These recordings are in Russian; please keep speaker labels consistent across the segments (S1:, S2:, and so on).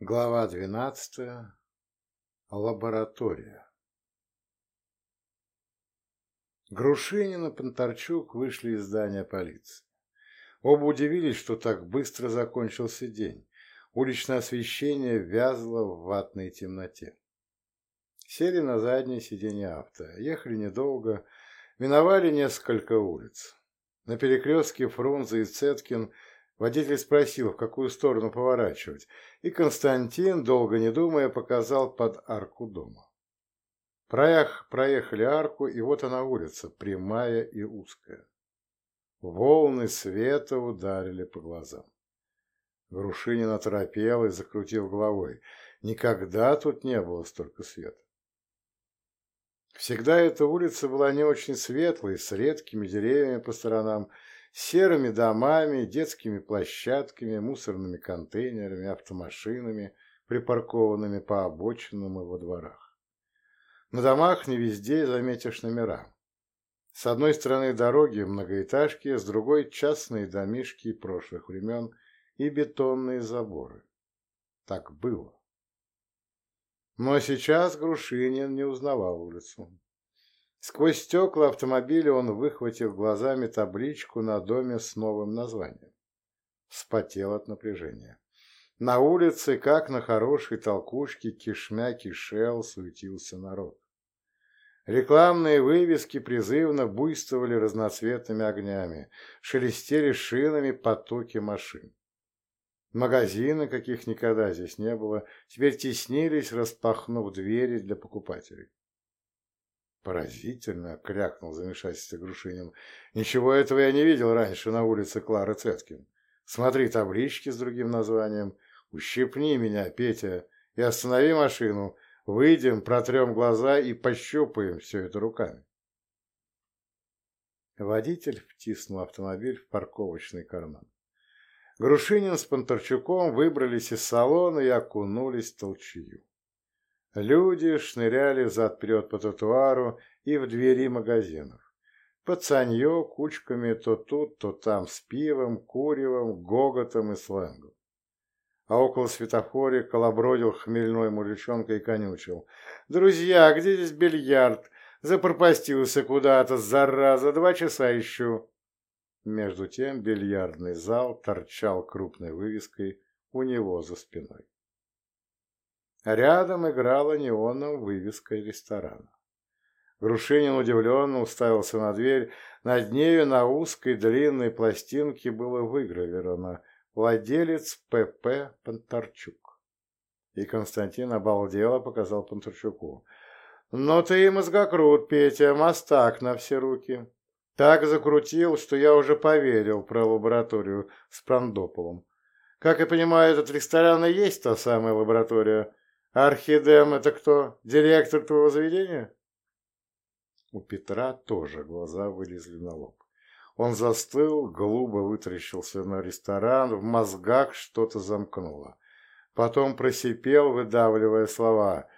S1: Глава двенадцатая. Лаборатория. Грушинин и Понтарчук вышли из здания полиции. Оба удивились, что так быстро закончился день. Уличное освещение вязло в ватной темноте. Сели на заднее сиденье авто. Ехали недолго, миновали несколько улиц. На перекрестке Фрунзе и Цеткин – Водитель спросил, в какую сторону поворачивать, и Константин, долго не думая, показал под арку дома. Проех, проехали арку, и вот она улица, прямая и узкая. Волны света ударили по глазам. Грушинин оторопел и закрутил головой. Никогда тут не было столько света. Всегда эта улица была не очень светлой, с редкими деревьями по сторонам, серыми домами, детскими площадками, мусорными контейнерами, автомашинами, припаркованными по обочинам и во дворах. На домах не везде заметишь номера. С одной стороны дороги многоэтажки, с другой частные домишки прошлых времен и бетонные заборы. Так было. Но сейчас Грушинин не узнавал улицу. Сквозь стекла автомобиля он выхватил глазами табличку на доме с новым названием. Вспотел от напряжения. На улице, как на хорошей толкушке, кишмя кишел, суетился народ. Рекламные вывески призывно буйствовали разноцветными огнями, шелестели шинами потоки машин. Магазины, каких никогда здесь не было, теперь теснились, распахнув двери для покупателей. Поразительно, крякнул замешательство Грушинин. Ничего этого я не видел раньше на улице Клары Цеткин. Смотри таблички с другим названием. Ущипни меня, Петя, и останови машину. Выйдем, протрем глаза и пощупаем все это руками. Водитель втиснул автомобиль в парковочный карман. Грушинин с Понтарчуком выбрались из салона и окунулись в толчью. Люди шныряли зад-вперед по тротуару и в двери магазинов. Пацанье кучками то тут, то там с пивом, куревом, гоготом и сленгом. А около светофора колобродил хмельной мужичонка и конючил. «Друзья, где здесь бильярд? Запропастился куда-то, зараза, два часа ищу». Между тем бильярдный зал торчал крупной вывеской у него за спиной. Рядом играла неоновая вывеска ресторана. Грушинин удивленно уставился на дверь. Над нею на узкой длинной пластинке было выгравировано «Владелец П.П. Понтарчук». И Константин обалдело показал Понтарчуку. «Ну ты и мозгокрут, Петя, мастак на все руки. Так закрутил, что я уже поверил про лабораторию с Прандополом. Как я понимаю, этот ресторан и есть та самая лаборатория». Архидем — это кто? Директор твоего заведения? У Петра тоже глаза вылезли на лоб. Он застыл, глупо вытрящился на ресторан, в мозгах что-то замкнуло. Потом просипел, выдавливая слова.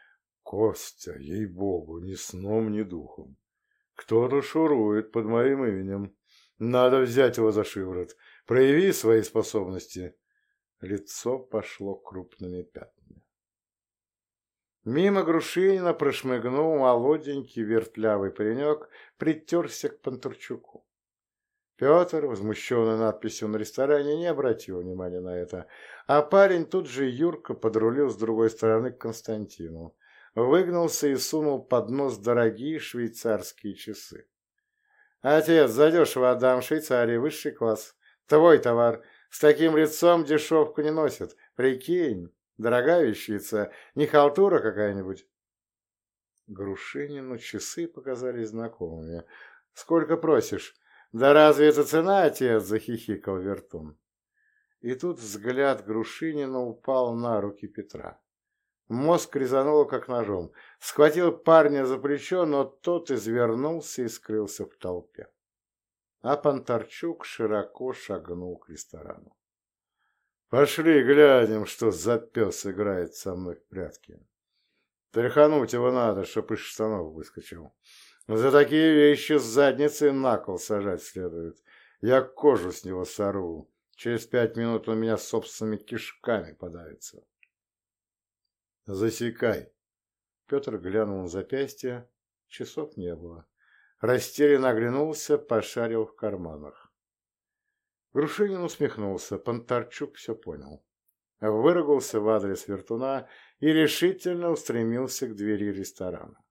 S1: «Костя, ей-богу, ни сном, ни духом. Кто-то шурует под моим именем. Надо взять его за шиворот. Прояви свои способности». Лицо пошло крупными пятнами. Мимо Грушинина прошмыгнул молоденький вертлявый паренек, притерся к Пантурчуку. Петр, возмущенный надписью на ресторане, не обратил внимания на это, а парень тут же Юрка подрулил с другой стороны к Константину, выгнался и сунул под нос дорогие швейцарские часы. «Отец, задешево отдам Швейцарии, высший класс. Твой товар. С таким лицом дешевку не носят. Прикинь». Дорогая вещица, не халтура какая-нибудь?» Грушинину часы показались знакомыми. «Сколько просишь?» «Да разве это цена, отец?» – захихикал Вертун. И тут взгляд Грушинина упал на руки Петра. Мозг резануло, как ножом. Схватил парня за плечо, но тот извернулся и скрылся в толпе. А Понтарчук широко шагнул к ресторану. Пошли глянем, что за пес играет со мной в прятки. Тряхануть его надо, чтоб из штанов выскочил. За такие вещи с задницы на кол сажать следует. Я кожу с него сорву. Через пять минут он меня собственными кишками подавится. Засекай. Петр глянул на запястье. Часов не было. Растерянно оглянулся, пошарил в карманах. Грушинин усмехнулся. Понтарчук все понял. Выругался в адрес вертуна и решительно устремился к двери ресторана.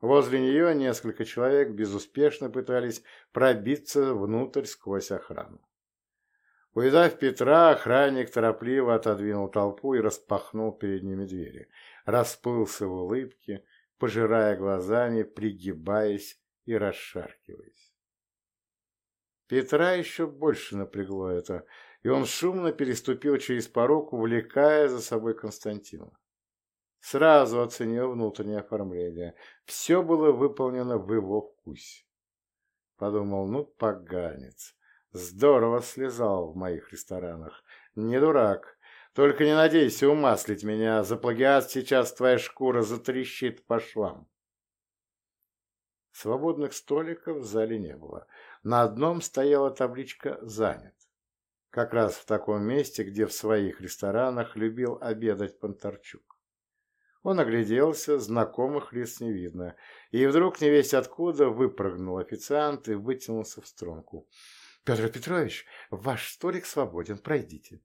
S1: Возле нее несколько человек безуспешно пытались пробиться внутрь сквозь охрану. Увидав Петра, охранник торопливо отодвинул толпу и распахнул перед ними двери. Расплылся в улыбке, пожирая глазами, пригибаясь и расшаркиваясь. Петра еще больше напрягло это, и он шумно переступил через порог, увлекая за собой Константина. Сразу оценил внутреннее оформление. Все было выполнено в его вкусе. Подумал, ну, поганец. Здорово слезал в моих ресторанах. Не дурак. Только не надейся умаслить меня. За плагиат сейчас твоя шкура затрещит по швам. Свободных столиков в зале не было. На одном стояла табличка «Занят». Как раз в таком месте, где в своих ресторанах любил обедать Понтарчук. Он огляделся, знакомых лиц не видно, и вдруг невесть откуда выпрыгнул официант и вытянулся в струнку. «Петр Петрович, ваш столик свободен, пройдите».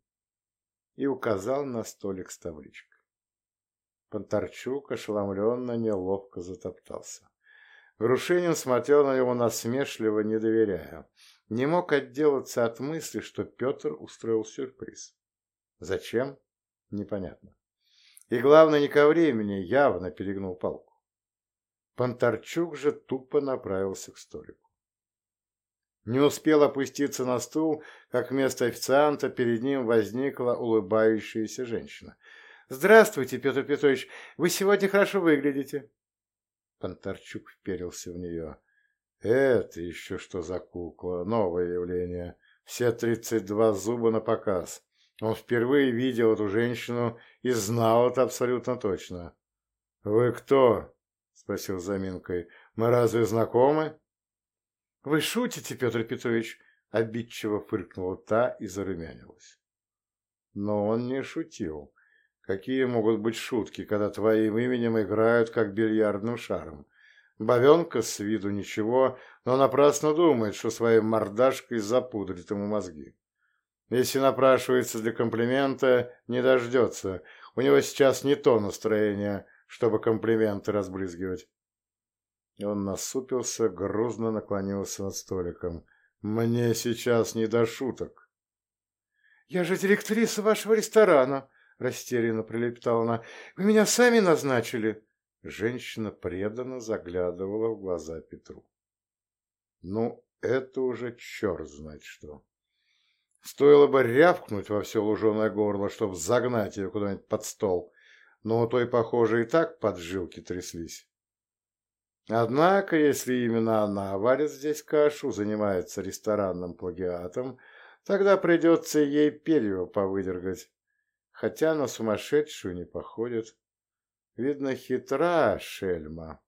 S1: И указал на столик с табличкой. Понтарчук ошеломленно неловко затоптался. Грушинин смотрел на него насмешливо, не доверяя. Не мог отделаться от мысли, что Петр устроил сюрприз. Зачем? Непонятно. И, главное, не ко времени, явно перегнул палку. Понтарчук же тупо направился к столику. Не успел опуститься на стул, как вместо официанта перед ним возникла улыбающаяся женщина. «Здравствуйте, Петр Петрович, вы сегодня хорошо выглядите». Понтарчук вперился в нее. «Это еще что за кукла? Новое явление. Все тридцать два зуба на показ. Он впервые видел эту женщину и знал это абсолютно точно. «Вы кто?» – спросил заминкой. «Мы разве знакомы?» «Вы шутите, Петр Петрович?» – обидчиво фыркнула та и зарумянилась. Но он не шутил. Какие могут быть шутки, когда твоим именем играют, как бильярдным шаром? Бабенка с виду ничего, но напрасно думает, что своей мордашкой запудрит ему мозги. Если напрашивается для комплимента, не дождется. У него сейчас не то настроение, чтобы комплименты разбрызгивать. Он насупился, грузно наклонился над столиком. «Мне сейчас не до шуток». «Я же директриса вашего ресторана», — растерянно прилепетала она. «Вы меня сами назначили?» Женщина преданно заглядывала в глаза Петру. «Ну, это уже черт знает что». Стоило бы рявкнуть во все луженое горло, чтобы загнать ее куда-нибудь под стол, но у той, похоже, и так поджилки тряслись. Однако, если именно она варит здесь кашу, занимается ресторанным плагиатом, тогда придется ей перья повыдергать. Хотя на сумасшедшую не походит. Видно, хитра шельма.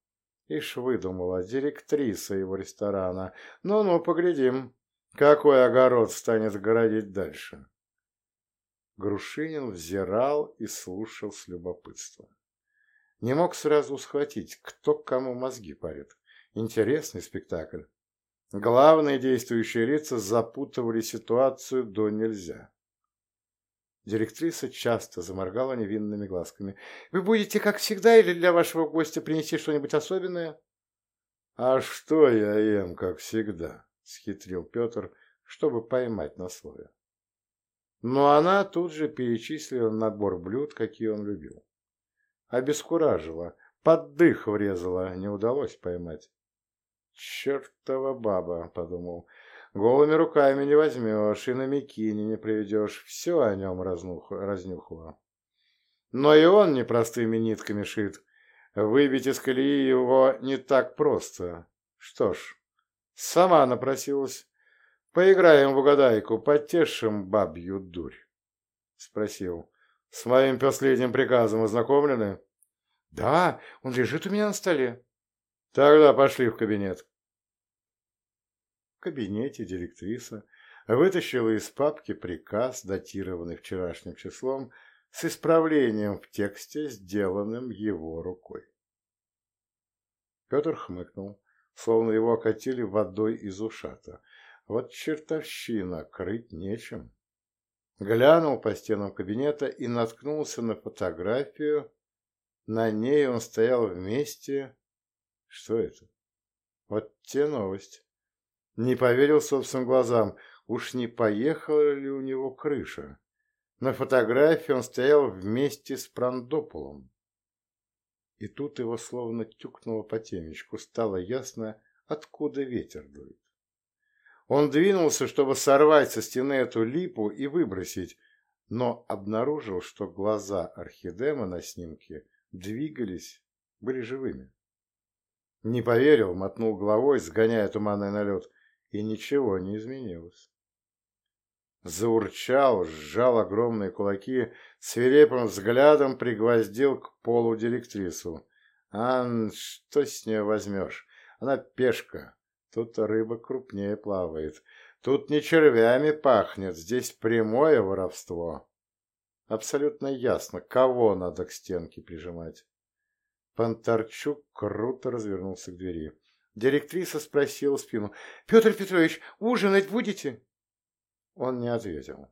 S1: Ишь выдумала, директриса его ресторана. Ну-ну, поглядим. Какой огород станет городить дальше? Грушинин взирал и слушал с любопытством. Не мог сразу схватить, кто кому мозги парит. Интересный спектакль. Главные действующие лица запутывали ситуацию до нельзя. Директриса часто заморгала невинными глазками. «Вы будете, как всегда, или для вашего гостя принести что-нибудь особенное?» «А что я ем, как всегда?» схитрил Петр, чтобы поймать на слове. Но она тут же перечислила набор блюд, какие он любил. Обескуражила, под дых врезала, не удалось поймать. «Чертова баба», — подумал, — «голыми руками не возьмешь и на мякине не приведешь, все о нем разнух... разнюхала». Но и он непростыми нитками шит. Выбить из колеи его не так просто. Что ж, Сама напросилась. Поиграем в угадайку, потешим бабью дурь. Спросил. С моим последним приказом ознакомлены? Да, он лежит у меня на столе. Тогда пошли в кабинет. В кабинете директриса вытащила из папки приказ, датированный вчерашним числом, с исправлением в тексте, сделанным его рукой. Петр хмыкнул, словно его окатили водой из ушата. Вот чертовщина, крыть нечем. Глянул по стенам кабинета и наткнулся на фотографию. На ней он стоял вместе... Что это? Вот те новость. Не поверил собственным глазам. Уж не поехала ли у него крыша? На фотографии он стоял вместе с Прандополом. И тут его словно тюкнуло по темечку. Стало ясно, откуда ветер дует. Он двинулся, чтобы сорвать со стены эту липу и выбросить, но обнаружил, что глаза орхидема на снимке двигались, были живыми. Не поверил, мотнул головой, сгоняя туманный налет, и ничего не изменилось. Заурчал, сжал огромные кулаки, свирепым взглядом пригвоздил к полу директрису. «Ан, что с нее возьмешь? Она пешка, Тут рыба крупнее плавает. Тут не червями пахнет, здесь прямое воровство. Абсолютно ясно, кого надо к стенке прижимать. Понтарчук круто развернулся к двери. Директриса спросила в спину. «Петр Петрович, ужинать будете?» Он не ответил.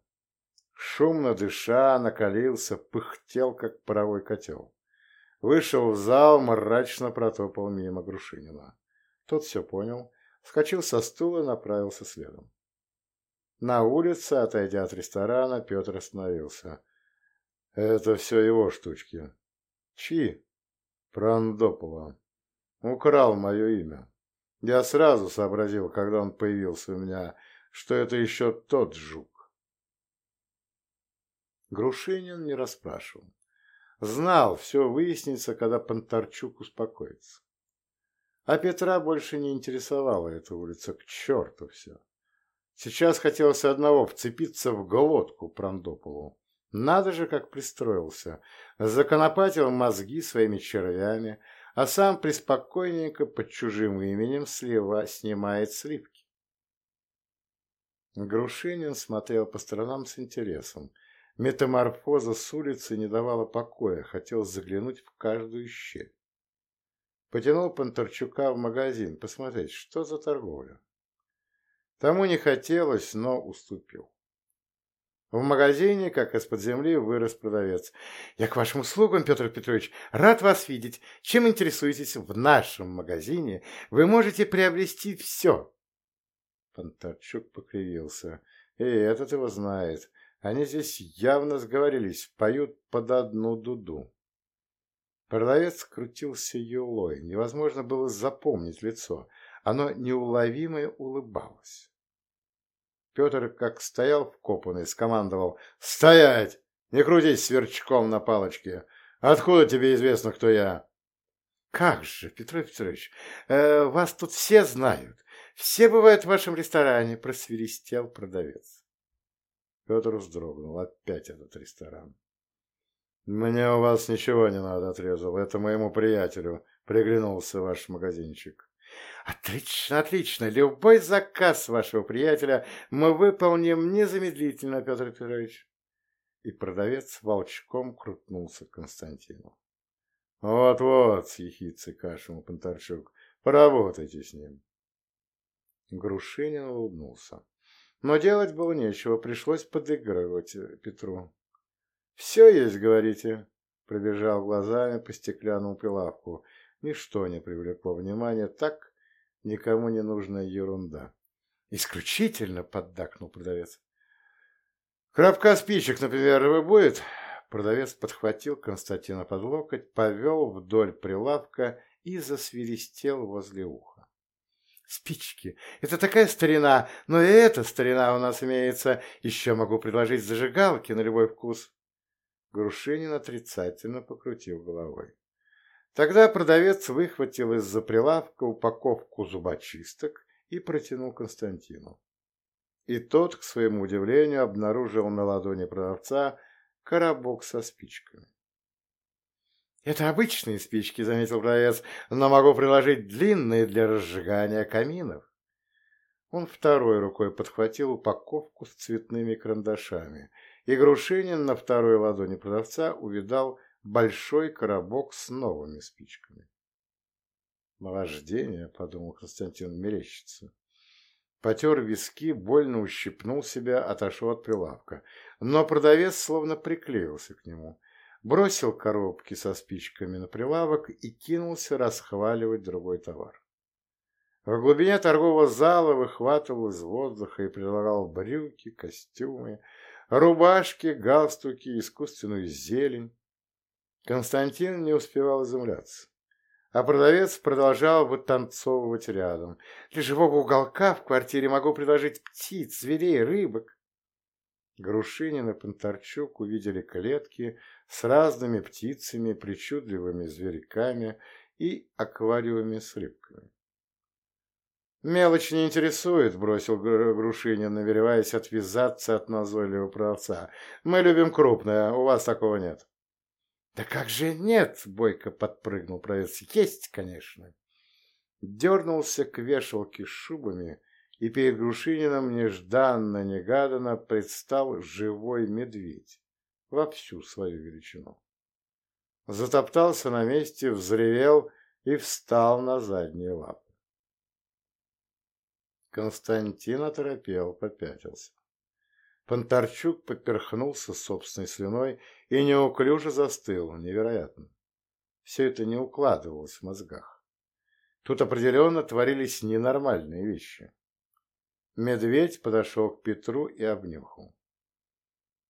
S1: Шумно дыша, накалился, пыхтел, как паровой котел. Вышел в зал, мрачно протопал мимо Грушинина. Тот все понял, вскочил со стула направился следом. На улице, отойдя от ресторана, Петр остановился. «Это все его штучки». «Чьи?» «Прандопола. Украл мое имя. Я сразу сообразил, когда он появился у меня, что это еще тот жук». Грушинин не расспрашивал. Знал, все выяснится, когда Понтарчук успокоится. А Петра больше не интересовала эта улица, к черту все. Сейчас хотелось одного – вцепиться в глотку Прандополу. Надо же, как пристроился. Законопатил мозги своими червями, а сам преспокойненько под чужим именем слева снимает сливки. Грушинин смотрел по сторонам с интересом. Метаморфоза с улицы не давала покоя, хотел заглянуть в каждую щель. Потянул Понтарчука в магазин, посмотреть, что за торговля. Тому не хотелось, но уступил. В магазине, как из-под земли, вырос продавец. «Я к вашим услугам, Петр Петрович, рад вас видеть. Чем интересуетесь в нашем магазине? Вы можете приобрести все». Понтарчук покривился. «И этот его знает. Они здесь явно сговорились, поют под одну дуду». Продавец крутился юлой, невозможно было запомнить лицо, оно неуловимо улыбалось. Петр, как стоял вкопанный, скомандовал «Стоять! Не крутись сверчком на палочке! Откуда тебе известно, кто я?» «Как же, Петр Петрович, э, вас тут все знают. Все бывают в вашем ресторане», — просверистел продавец. Петр вздрогнул. Опять этот ресторан. «Мне у вас ничего не надо», — отрезал. «Это моему приятелю приглянулся ваш магазинчик». «Отлично, отлично. Любой заказ вашего приятеля мы выполним незамедлительно, Петр Петрович». И продавец волчком крутнулся к Константину. «Вот-вот», — съехидцы кашему Понтарчук, — «поработайте с ним». Грушинин улыбнулся. Но делать было нечего, пришлось подыгрывать Петру. «Все есть, говорите?» Пробежал глазами по стеклянному прилавку. Ничто не привлекло внимания, так никому не нужная ерунда. «Исключительно!» — поддакнул продавец. «Коробка спичек, например, будет?» Продавец подхватил Константина под локоть, повел вдоль прилавка и засвиристел возле уха. «Спички! Это такая старина! Но и эта старина у нас имеется! Еще могу предложить зажигалки на любой вкус!» Грушинин отрицательно покрутил головой. Тогда продавец выхватил из-за прилавка упаковку зубочисток и протянул Константину. И тот, к своему удивлению, обнаружил на ладони продавца коробок со спичками. «Это обычные спички», — заметил продавец, — «но могу приложить длинные для разжигания каминов». Он второй рукой подхватил упаковку с цветными карандашами и Грушинин на второй ладони продавца увидал большой коробок с новыми спичками. «Наваждение», — подумал Константин, мерещится. Потер виски, больно ущипнул себя, отошел от прилавка. Но продавец словно приклеился к нему. Бросил коробки со спичками на прилавок и кинулся расхваливать другой товар. В глубине торгового зала выхватывал из воздуха и предлагал брюки, костюмы, рубашки, галстуки, искусственную зелень. Константин не успевал изумляться. А продавец продолжал вытанцовывать рядом. Для живого уголка в квартире могу предложить птиц, зверей, рыбок. Грушинин и Понтарчук увидели клетки с разными птицами, причудливыми зверьками и аквариумами с рыбками. «Мелочь не интересует», — бросил Грушинин, намереваясь отвязаться от назойливого продавца. «Мы любим крупное, у вас такого нет». «Да как же нет?» — бойко подпрыгнул продавец. «Есть, конечно». Дернулся к вешалке с шубами, и перед Грушининым нежданно-негаданно предстал живой медведь во всю свою величину. Затоптался на месте, взревел и встал на задние лапы. Константин оторопел, попятился. Понтарчук поперхнулся собственной слюной и неуклюже застыл. Невероятно. Все это не укладывалось в мозгах. Тут определенно творились ненормальные вещи. Медведь подошел к Петру и обнюхал.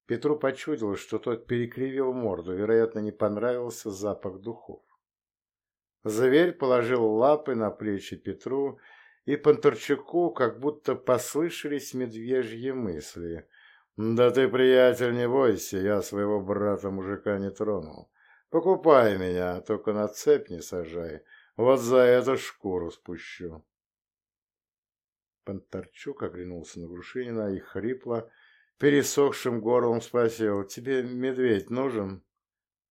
S1: Петру почудилось, что тот перекривил морду, вероятно, не понравился запах духов. Зверь положил лапы на плечи Петру и Понтарчуку как будто послышались медвежьи мысли. «Да ты, приятель, не бойся, я своего брата-мужика не тронул. Покупай меня, только на цепь не сажай, вот за это шкуру спущу». Понтарчук оглянулся на Грушинина и хрипло, пересохшим горлом спросил, «Тебе медведь нужен?»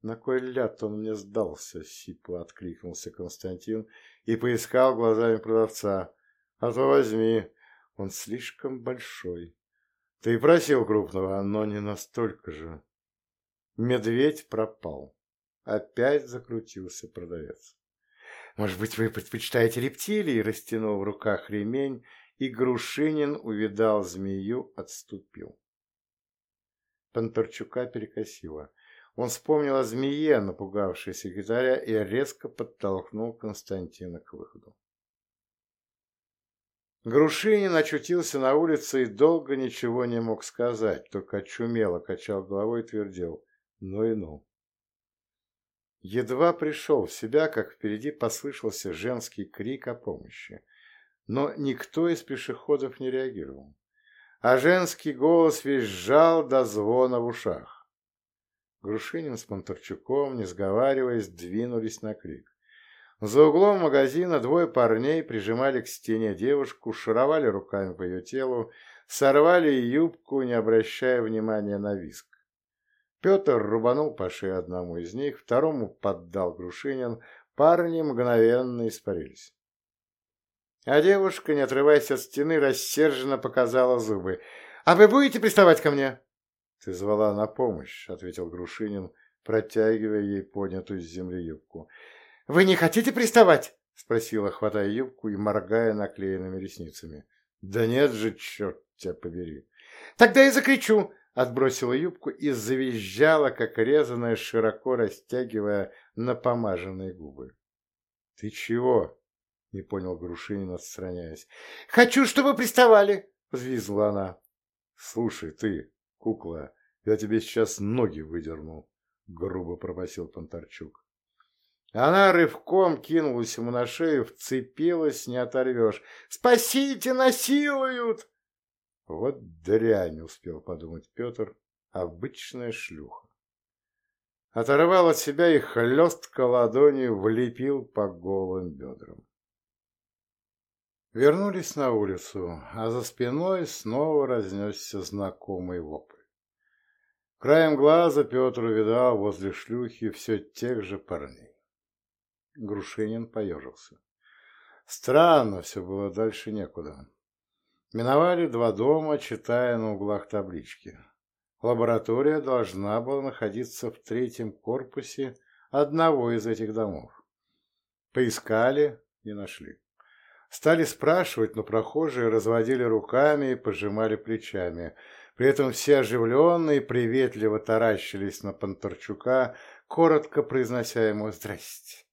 S1: «На кой ляд он мне сдался?» — сипло откликнулся Константин и поискал глазами продавца. А то возьми, он слишком большой. Ты просил крупного, но не настолько же. Медведь пропал. Опять закрутился продавец. Может быть, вы предпочитаете рептилии? Растянул в руках ремень, и Грушинин увидал змею, отступил. Панторчука перекосило. Он вспомнил о змее, напугавшей секретаря, и резко подтолкнул Константина к выходу. Грушинин очутился на улице и долго ничего не мог сказать, только очумело качал головой и твердил «ну и ну». Едва пришел в себя, как впереди послышался женский крик о помощи, но никто из пешеходов не реагировал, а женский голос визжал до звона в ушах. Грушинин с Монтарчуком, не сговариваясь, двинулись на крик. За углом магазина двое парней прижимали к стене девушку, шаровали руками по ее телу, сорвали юбку, не обращая внимания на виск. Петр рубанул по шее одному из них, второму поддал Грушинин, парни мгновенно испарились. А девушка, не отрываясь от стены, рассерженно показала зубы. «А вы будете приставать ко мне?» «Ты звала на помощь», — ответил Грушинин, протягивая ей поднятую с земли юбку. «Вы не хотите приставать?» — спросила, хватая юбку и моргая наклеенными ресницами. «Да нет же, черт тебя побери!» «Тогда я закричу!» — отбросила юбку и завизжала, как резаная, широко растягивая напомаженные губы. «Ты чего?» — не понял Грушинин, отстраняясь. «Хочу, чтобы приставали!» — взвизгла она. «Слушай, ты, кукла, я тебе сейчас ноги выдерну!» — грубо пробасил Понтарчук. Она рывком кинулась ему на шею, вцепилась, не оторвешь. «Спасите, насилуют!» Вот дрянь, успел подумать Петр, обычная шлюха. Оторвал от себя и хлестко ладонью влепил по голым бедрам. Вернулись на улицу, а за спиной снова разнесся знакомый вопль. Краем глаза Петр увидал возле шлюхи все тех же парней. Грушинин поежился. Странно все было, дальше некуда. Миновали два дома, читая на углах таблички. Лаборатория должна была находиться в третьем корпусе одного из этих домов. Поискали и нашли. Стали спрашивать, но прохожие разводили руками и пожимали плечами. При этом все оживленные приветливо таращились на Понтарчука, коротко произнося ему «Здрасте».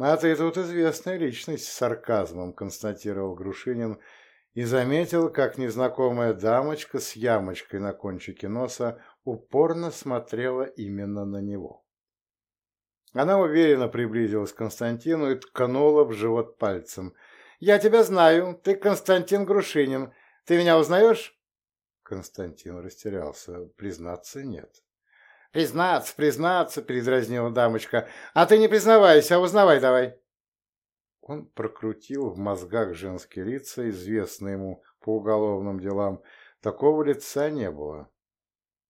S1: «А ты тут известная личность», — с сарказмом констатировал Грушинин и заметил, как незнакомая дамочка с ямочкой на кончике носа упорно смотрела именно на него. Она уверенно приблизилась к Константину и ткнула в живот пальцем. «Я тебя знаю. Ты Константин Грушинин. Ты меня узнаешь?» Константин растерялся. Признаться, нет. «Признаться, признаться!» — передразнила дамочка. «А ты не признавайся, а узнавай давай!» Он прокрутил в мозгах женские лица, известные ему по уголовным делам. Такого лица не было.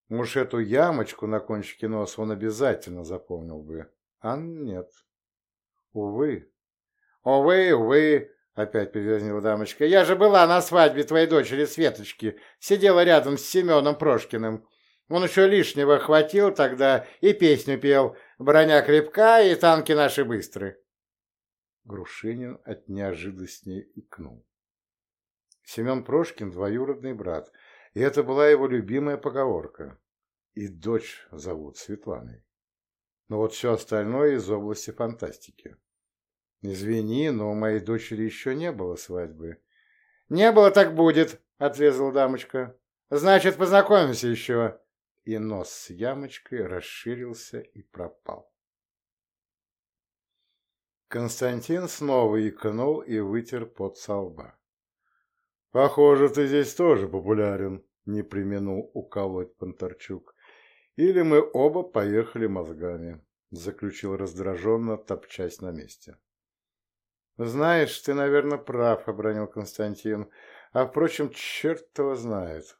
S1: Уж эту ямочку на кончике носа он обязательно запомнил бы. А нет. Увы. Увы, увы, опять передразнила дамочка. Я же была на свадьбе твоей дочери Светочки. Сидела рядом с Семеном Прошкиным. Он еще лишнего хватил тогда и песню пел «Броня крепка и танки наши быстры». Грушинин от неожиданности икнул. Семен Прошкин – двоюродный брат, и это была его любимая поговорка. И дочь зовут Светланой но вот все остальное из области фантастики. Извини, но у моей дочери еще не было свадьбы. Не было, так будет, отрезала дамочка. Значит, познакомимся еще. И нос с ямочкой расширился и пропал. Константин снова икнул и вытер пот со лба. «Похоже, ты здесь тоже популярен», — не применул уколоть Понтарчук. Или мы оба поехали мозгами, заключил раздраженно, топчась на месте. Знаешь, ты, наверное, прав, обронил Константин. А, впрочем, черт его знает.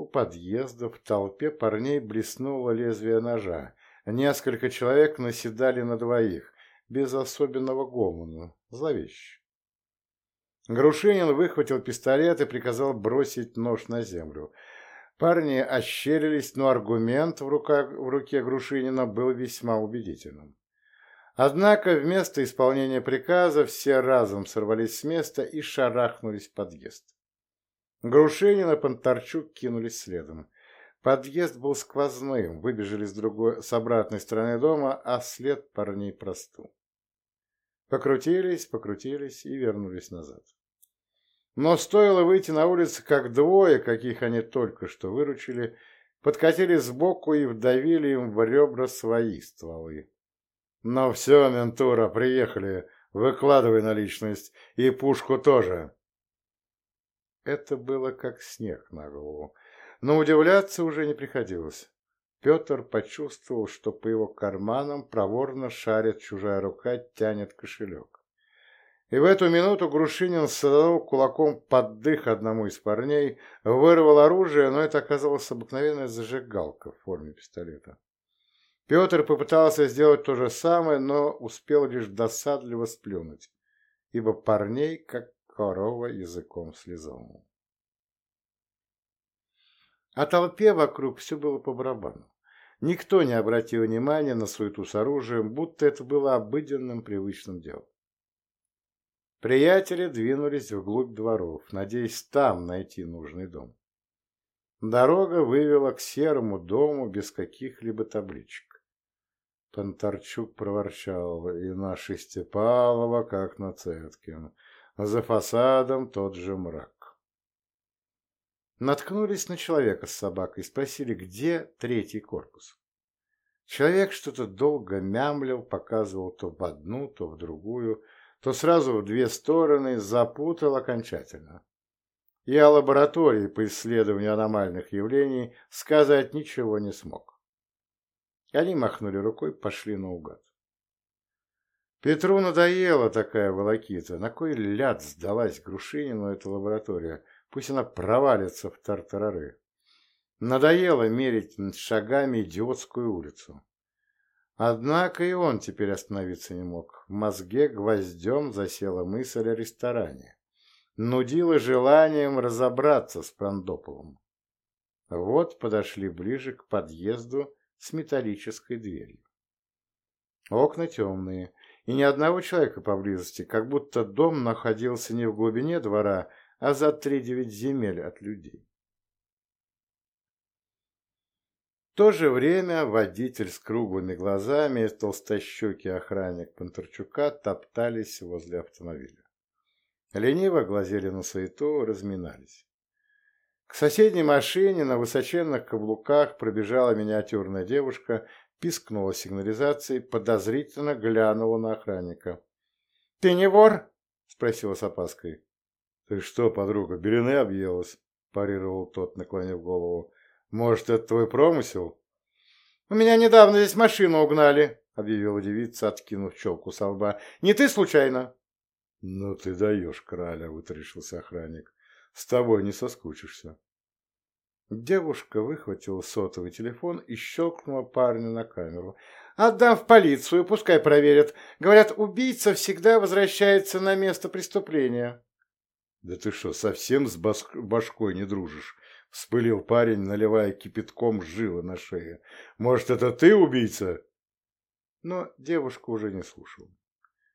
S1: У подъезда в толпе парней блеснуло лезвие ножа. Несколько человек наседали на двоих, без особенного гомона, зловеще. Грушинин выхватил пистолет и приказал бросить нож на землю. Парни ощерились, но аргумент в, руках, в руке Грушинина был весьма убедительным. Однако вместо исполнения приказа все разом сорвались с места и шарахнулись в подъезд. Грушинин и Понтарчук кинулись следом. Подъезд был сквозным, выбежали с, другой, с обратной стороны дома, а след парней простыл. Покрутились, покрутились и вернулись назад. Но стоило выйти на улицу, как двое, каких они только что выручили, подкатили сбоку и вдавили им в ребра свои стволы. «Ну все, ментура, приехали, выкладывай наличность, и пушку тоже». Это было как снег на голову, но удивляться уже не приходилось. Петр почувствовал, что по его карманам проворно шарит чужая рука, тянет кошелек. И в эту минуту Грушинин саданул кулаком под дых одному из парней, вырвал оружие, но это оказалась обыкновенная зажигалка в форме пистолета. Петр попытался сделать то же самое, но успел лишь досадливо сплюнуть, ибо парней, как корова, языком слезал. А толпе вокруг все было по барабану. Никто не обратил внимания на суету с оружием, будто это было обыденным привычным делом. Приятели двинулись вглубь дворов, надеясь там найти нужный дом. Дорога вывела к серому дому без каких-либо табличек. Понтарчук проворчал, и на Шестипалова, как на Цеткин. За фасадом тот же мрак. Наткнулись на человека с собакой, спросили, где третий корпус. Человек что-то долго мямлил, показывал то в одну, то в другую, то сразу в две стороны запутал окончательно. И о лаборатории по исследованию аномальных явлений сказать ничего не смог. Они махнули рукой, пошли наугад. Петру надоела такая волокита. На кой ляд сдалась Грушинину эта лаборатория? Пусть она провалится в тартарары. Надоело мерить шагами идиотскую улицу. Однако и он теперь остановиться не мог. В мозге гвоздем засела мысль о ресторане. Нудила желанием разобраться с Прандополом. Вот подошли ближе к подъезду с металлической дверью. Окна темные, и ни одного человека поблизости, как будто дом находился не в глубине двора, а за три-девять земель от людей. В то же время водитель с круглыми глазами и толстощекий охранник Панторчука топтались возле автомобиля. Лениво глазели на суету, разминались. К соседней машине на высоченных каблуках пробежала миниатюрная девушка, пискнула сигнализацией, подозрительно глянула на охранника. — Ты не вор? — спросила с опаской. — Ты что, подруга, белины объелась? — парировал тот, наклонив голову. — Может, это твой промысел? — У меня недавно здесь машину угнали, — объявила девица, откинув челку со лба. — Не ты случайно? — Ну ты даешь, краля, — вытрешился охранник. — С тобой не соскучишься. Девушка выхватила сотовый телефон и щелкнула парня на камеру. «Отдам в полицию, пускай проверят. Говорят, убийца всегда возвращается на место преступления». «Да ты что, совсем с башкой не дружишь?» — вспылил парень, наливая кипятком жилы на шее. «Может, это ты убийца?» Но девушка уже не слушала.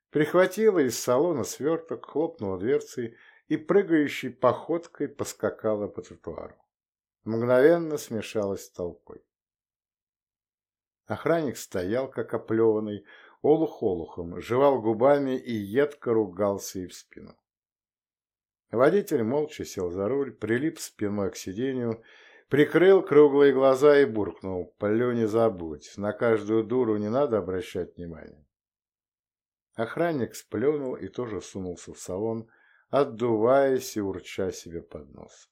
S1: Прихватила из салона сверток, хлопнула дверцей и прыгающей походкой поскакала по тротуару. Мгновенно смешалась с толпой. Охранник стоял, как оплеванный, олух-олухом, жевал губами и едко ругался и в спину. Водитель молча сел за руль, прилип спиной к сиденью, прикрыл круглые глаза и буркнул «Полю не забудь, на каждую дуру не надо обращать внимание». Охранник сплюнул и тоже сунулся в салон, отдуваясь и урча себе под нос.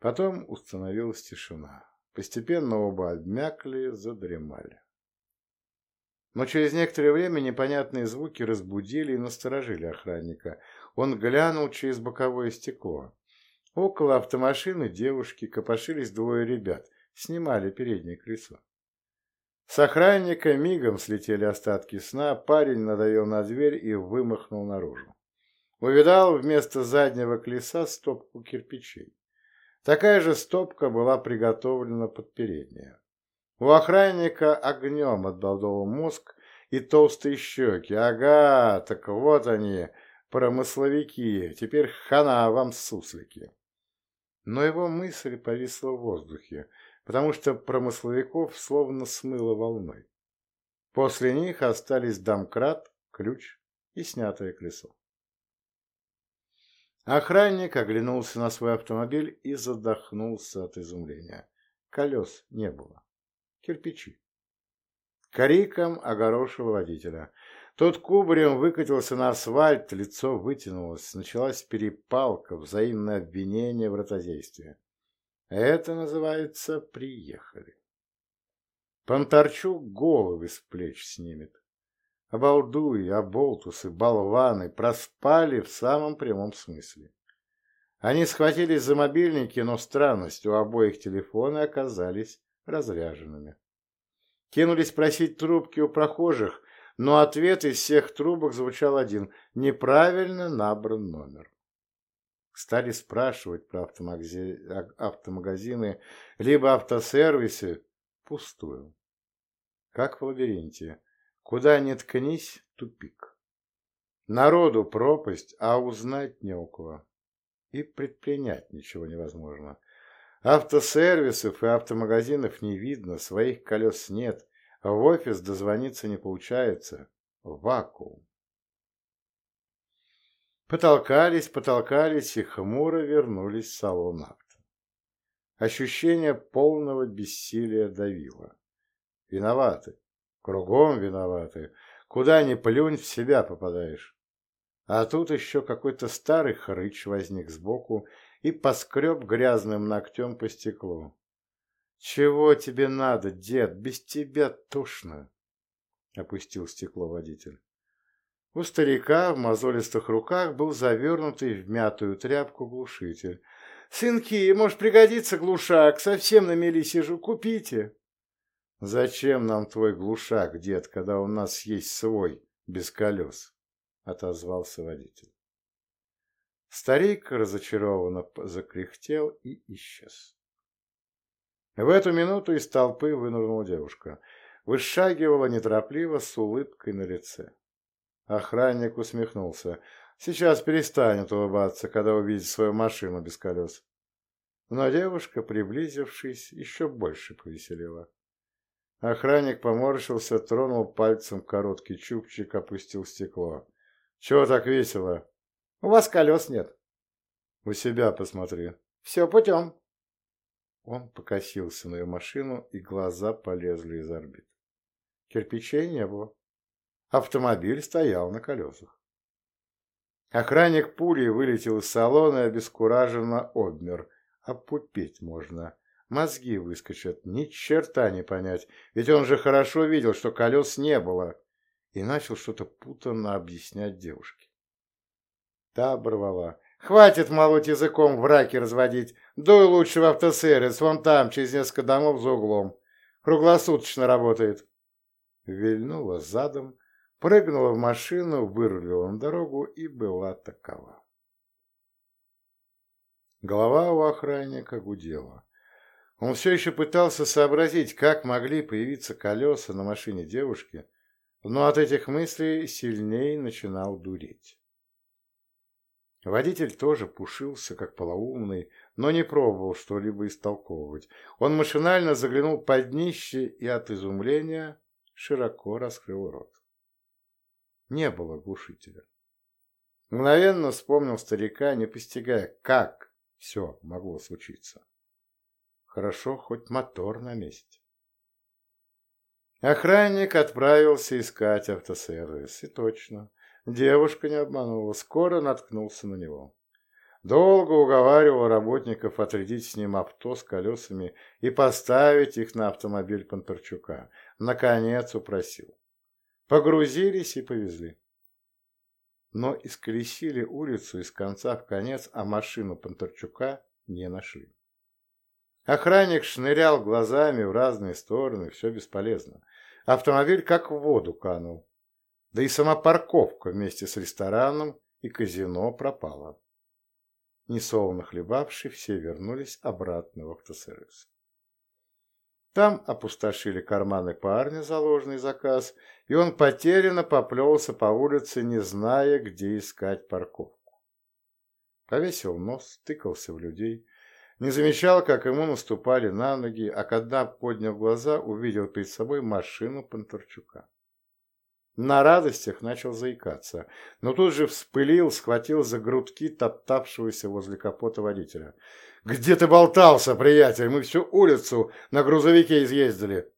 S1: Потом установилась тишина. Постепенно оба обмякли, задремали. Но через некоторое время непонятные звуки разбудили и насторожили охранника. Он глянул через боковое стекло. Около автомашины девушки копошились двое ребят, снимали переднее колесо. С охранника мигом слетели остатки сна, парень надавил на дверь и вымахнул наружу. Увидал вместо заднего колеса стопку кирпичей. Такая же стопка была приготовлена под переднее. У охранника огнем отбалдовал мозг и толстые щеки. Ага, так вот они, промысловики, теперь хана вам суслики. Но его мысль повисла в воздухе, потому что промысловиков словно смыло волной. После них остались домкрат, ключ и снятое колесо. Охранник оглянулся на свой автомобиль и задохнулся от изумления. Колес не было. Кирпичи. Криком огорошил водителя. Тот кубарем выкатился на асфальт, лицо вытянулось, началась перепалка, взаимное обвинение в ротозействе. Это называется «приехали». Понтарчук головы с плеч снимет. Обалдуи, оболтусы, болваны проспали в самом прямом смысле. Они схватились за мобильники, но странность, у обоих телефоны оказались разряженными. Кинулись просить трубки у прохожих, но ответ из всех трубок звучал один – неправильно набран номер. Стали спрашивать про автомагазины, либо автосервисы – пустую. Как в лабиринте. Куда ни ткнись, тупик. Народу пропасть, а узнать не у кого. И предпринять ничего невозможно. Автосервисов и автомагазинов не видно, своих колес нет, в офис дозвониться не получается. Вакуум. Потолкались, потолкались и хмуро вернулись в салон авто. Ощущение полного бессилия давило. Виноваты. Кругом виноваты. Куда ни плюнь, в себя попадаешь. А тут еще какой-то старый хрыч возник сбоку и поскреб грязным ногтем по стеклу. «Чего тебе надо, дед? Без тебя тошно!» — опустил стекло водитель. У старика в мозолистых руках был завернутый в мятую тряпку глушитель. «Сынки, может пригодится глушак, совсем на мели сижу, купите!» «Зачем нам твой глушак, дед, когда у нас есть свой, без колес?» — отозвался водитель. Старик разочарованно закряхтел и исчез. В эту минуту из толпы вынырнула девушка. Вышагивала неторопливо с улыбкой на лице. Охранник усмехнулся. Сейчас перестанет улыбаться, когда увидит свою машину без колес. Но девушка, приблизившись, еще больше повеселела. Охранник поморщился, тронул пальцем короткий чубчик, опустил стекло. «Чего так весело?» «У вас колес нет». «У себя посмотри». «Все путем». Он покосился на ее машину, и глаза полезли из орбит. Кирпичей не было. Автомобиль стоял на колесах. Охранник пулей вылетел из салона и обескураженно обмер. Опупеть можно. Мозги выскочат, ни черта не понять, ведь он же хорошо видел, что колес не было, и начал что-то путанно объяснять девушке. Та оборвала. «Хватит молоть языком в раке разводить. Дуй лучше в автосервис, вон там, через несколько домов за углом. Круглосуточно работает». Вильнула задом, прыгнула в машину, вырулила на дорогу и была такова. Голова у охранника гудела. Он все еще пытался сообразить, как могли появиться колеса на машине девушки, но от этих мыслей сильнее начинал дуреть. Водитель тоже пушился, как полоумный, но не пробовал что-либо истолковывать. Он машинально заглянул под днище и от изумления широко раскрыл рот. Не было глушителя. Мгновенно вспомнил старика, не постигая, как все могло случиться. Хорошо, хоть мотор на месте. Охранник отправился искать автосервис. И точно. Девушка не обманула, скоро наткнулся на него. Долго уговаривал работников отрядить с ним авто с колесами и поставить их на автомобиль Понтарчука. Наконец упросил. Погрузились и повезли. Но исколесили улицу из конца в конец, а машину Понтарчука не нашли. Охранник шнырял глазами в разные стороны, все бесполезно. Автомобиль как в воду канул. Да и сама парковка вместе с рестораном и казино пропала. Несолоно хлебавши, все вернулись обратно в автосервис. Там опустошили карманы парня за ложный заказ, и он потерянно поплелся по улице, не зная, где искать парковку. Повесил нос, тыкался в людей, не замечал, как ему наступали на ноги, а когда, подняв глаза, увидел перед собой машину Понтарчука. На радостях начал заикаться, но тут же вспылил, схватил за грудки топтавшегося возле капота водителя. «Где ты болтался, приятель? Мы всю улицу на грузовике изъездили!»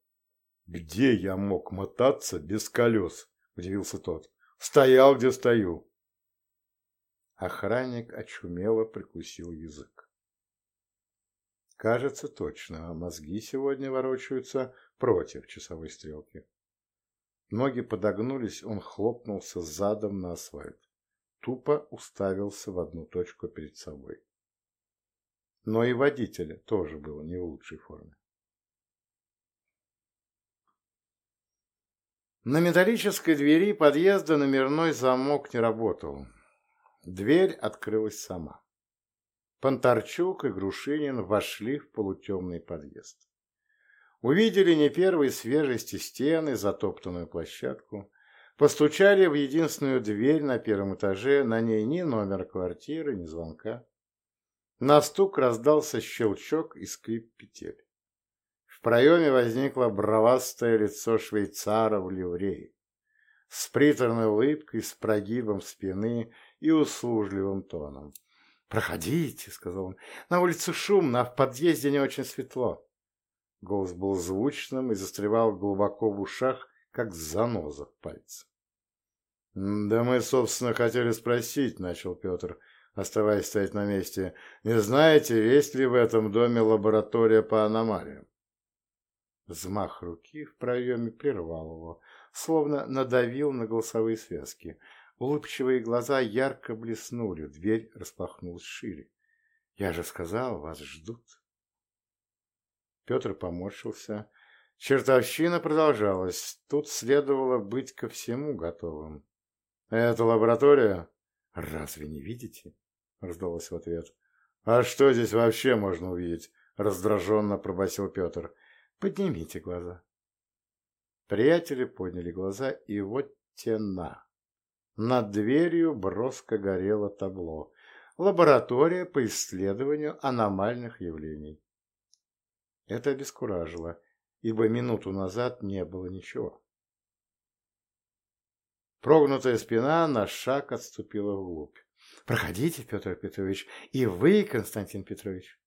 S1: «Где я мог мотаться без колес?» – удивился тот. «Стоял, где стою». Охранник очумело прикусил язык. Кажется, точно, мозги сегодня ворочаются против часовой стрелки. Ноги подогнулись, он хлопнулся задом на асфальт. Тупо уставился в одну точку перед собой. Но и водителя тоже было не в лучшей форме. На металлической двери подъезда номерной замок не работал. Дверь открылась сама. Понтарчук и Грушинин вошли в полутемный подъезд. Увидели не первой свежести стены, затоптанную площадку, постучали в единственную дверь на первом этаже, на ней ни номера квартиры, ни звонка. На стук раздался щелчок и скрип петель. В проеме возникло бровастое лицо швейцара в ливреи, с приторной улыбкой, с прогибом спины и услужливым тоном. «Проходите», — сказал он, — «на улице шумно, а в подъезде не очень светло». Голос был звучным и застревал глубоко в ушах, как заноза в пальце. «Да мы, собственно, хотели спросить», — начал Петр, оставаясь стоять на месте. «Не знаете, есть ли в этом доме лаборатория по аномалиям?» Взмах руки в проеме прервал его, словно надавил на голосовые связки. Улыбчивые глаза ярко блеснули, дверь распахнулась шире. «Я же сказал, вас ждут». Петр поморщился. Чертовщина продолжалась. Тут следовало быть ко всему готовым. «Это лаборатория?» «Разве не видите?» — раздалось в ответ. «А что здесь вообще можно увидеть? — раздраженно пробасил Петр. «Поднимите глаза». Приятели подняли глаза, и вот тена. Над дверью броско горело табло. Лаборатория по исследованию аномальных явлений. Это обескуражило, ибо минуту назад не было ничего. Прогнутая спина на шаг отступила вглубь. «Проходите, Петр Петрович, и вы, Константин Петрович».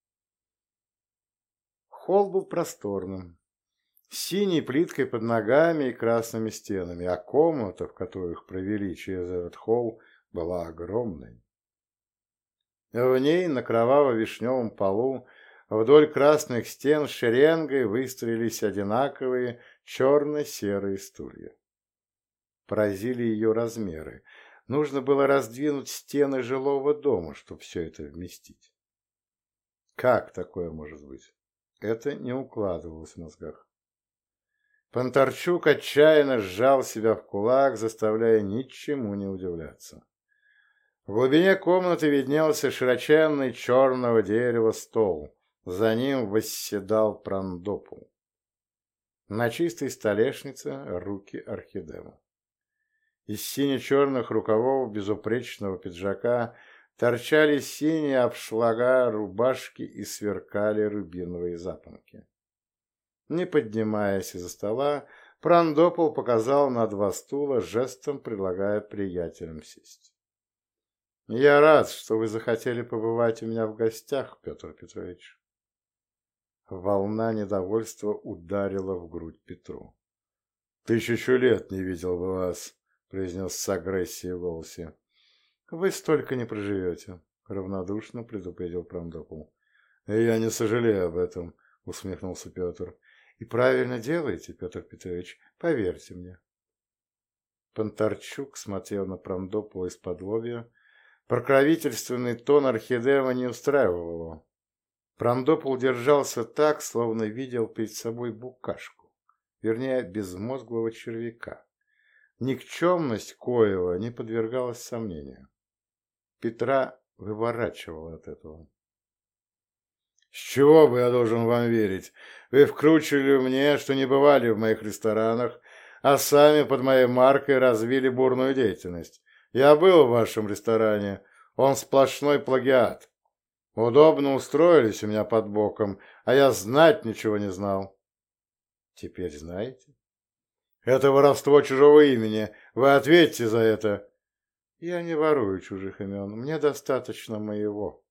S1: Холл был просторным, синей плиткой под ногами и красными стенами, а комната, в которую их провели через этот холл, была огромной. В ней на кроваво-вишневом полу вдоль красных стен шеренгой выстроились одинаковые черно-серые стулья. Поразили ее размеры. Нужно было раздвинуть стены жилого дома, чтобы все это вместить. Как такое может быть? Это не укладывалось в мозгах. Понтарчук отчаянно сжал себя в кулак, заставляя ничему не удивляться. В глубине комнаты виднелся широченный черного дерева стол. За ним восседал Прандопул. На чистой столешнице руки орхидема. Из сине-черных рукавов безупречного пиджака торчали синие обшлага рубашки и сверкали рубиновые запонки. Не поднимаясь из-за стола, Прандопол показал на два стула, жестом предлагая приятелям сесть. «Я рад, что вы захотели побывать у меня в гостях, Петр Петрович». Волна недовольства ударила в грудь Петру. «Тысячу лет не видел бы вас», — произнес с агрессией в голосе. «Вы столько не проживете», — равнодушно предупредил Прандопол. «Я не сожалею об этом», — усмехнулся Петр. «И правильно делаете, Петр Петрович, поверьте мне». Понтарчук смотрел на Прандопола из-под лобья. Прокровительственный тон Орхидема не устраивал его. Прандопол держался так, словно видел перед собой букашку, вернее, безмозглого червяка. Никчемность Коева не подвергалась сомнению. Петра выворачивала от этого. «С чего бы я должен вам верить? Вы вкручивали мне, что не бывали в моих ресторанах, а сами под моей маркой развили бурную деятельность. Я был в вашем ресторане, он сплошной плагиат. Удобно устроились у меня под боком, а я знать ничего не знал». «Теперь знаете?» Это воровство чужого имени. Вы ответьте за это. Я не ворую чужих имен. Мне достаточно моего,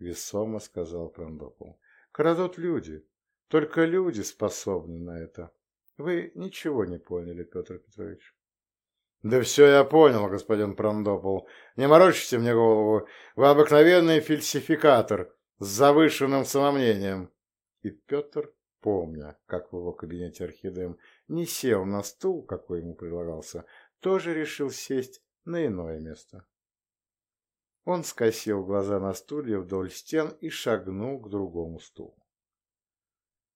S1: весомо сказал Прандопол. Крадут люди. Только люди способны на это. Вы ничего не поняли, Петр Петрович. Да все я понял, господин Прандопол. Не морочите мне голову. Вы обыкновенный фальсификатор с завышенным самомнением. И Петр помня, как в его кабинете Орхидем не сел на стул, какой ему предлагался, тоже решил сесть на иное место. Он скосил глаза на стулья вдоль стен и шагнул к другому стулу.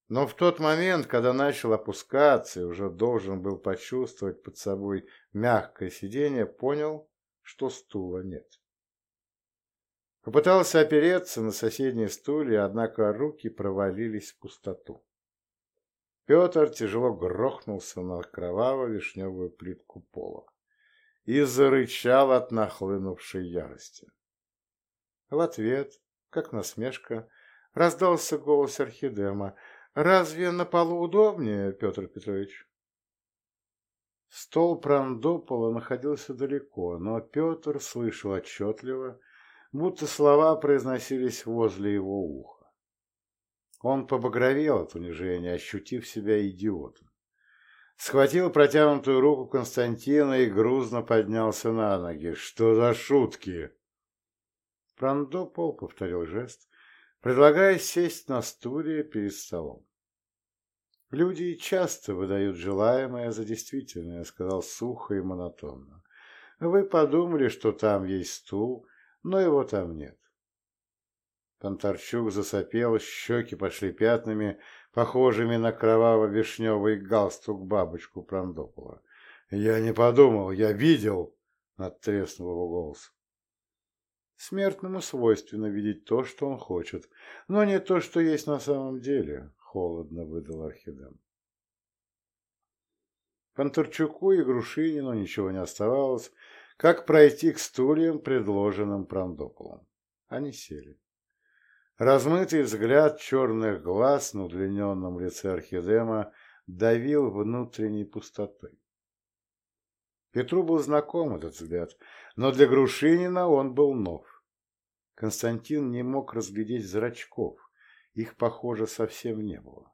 S1: Но в тот момент, когда начал опускаться и уже должен был почувствовать под собой мягкое сиденье, понял, что стула нет. Попытался опереться на соседние стулья, однако руки провалились в пустоту. Петр тяжело грохнулся на кроваво-вишневую плитку пола и зарычал от нахлынувшей ярости. В ответ, как насмешка, раздался голос Архидема. «Разве на полу удобнее, Петр Петрович?» Стол Прандопола находился далеко, но Петр слышал отчетливо, будто слова произносились возле его уха. Он побагровел от унижения, ощутив себя идиотом. Схватил протянутую руку Константина и грузно поднялся на ноги. «Что за шутки?» Прандопол повторил жест, предлагая сесть на стуле перед столом. «Люди часто выдают желаемое за действительное», — сказал сухо и монотонно. «Вы подумали, что там есть стул, но его там нет. Понтарчук засопел, щеки пошли пятнами, похожими на кроваво-вишневый галстук бабочку Прандопола. «Я не подумал, я видел!» — надтреснул его голос. Смертному свойственно видеть то, что он хочет, но не то, что есть на самом деле, — холодно выдал Архидем. Конторчуку и Грушинину ничего не оставалось, как пройти к стульям, предложенным Прандополом. Они сели. Размытый взгляд черных глаз на удлиненном лице Архидема давил внутренней пустотой. Петру был знаком этот взгляд, но для Грушинина он был нов. Константин не мог разглядеть зрачков, их, похоже, совсем не было.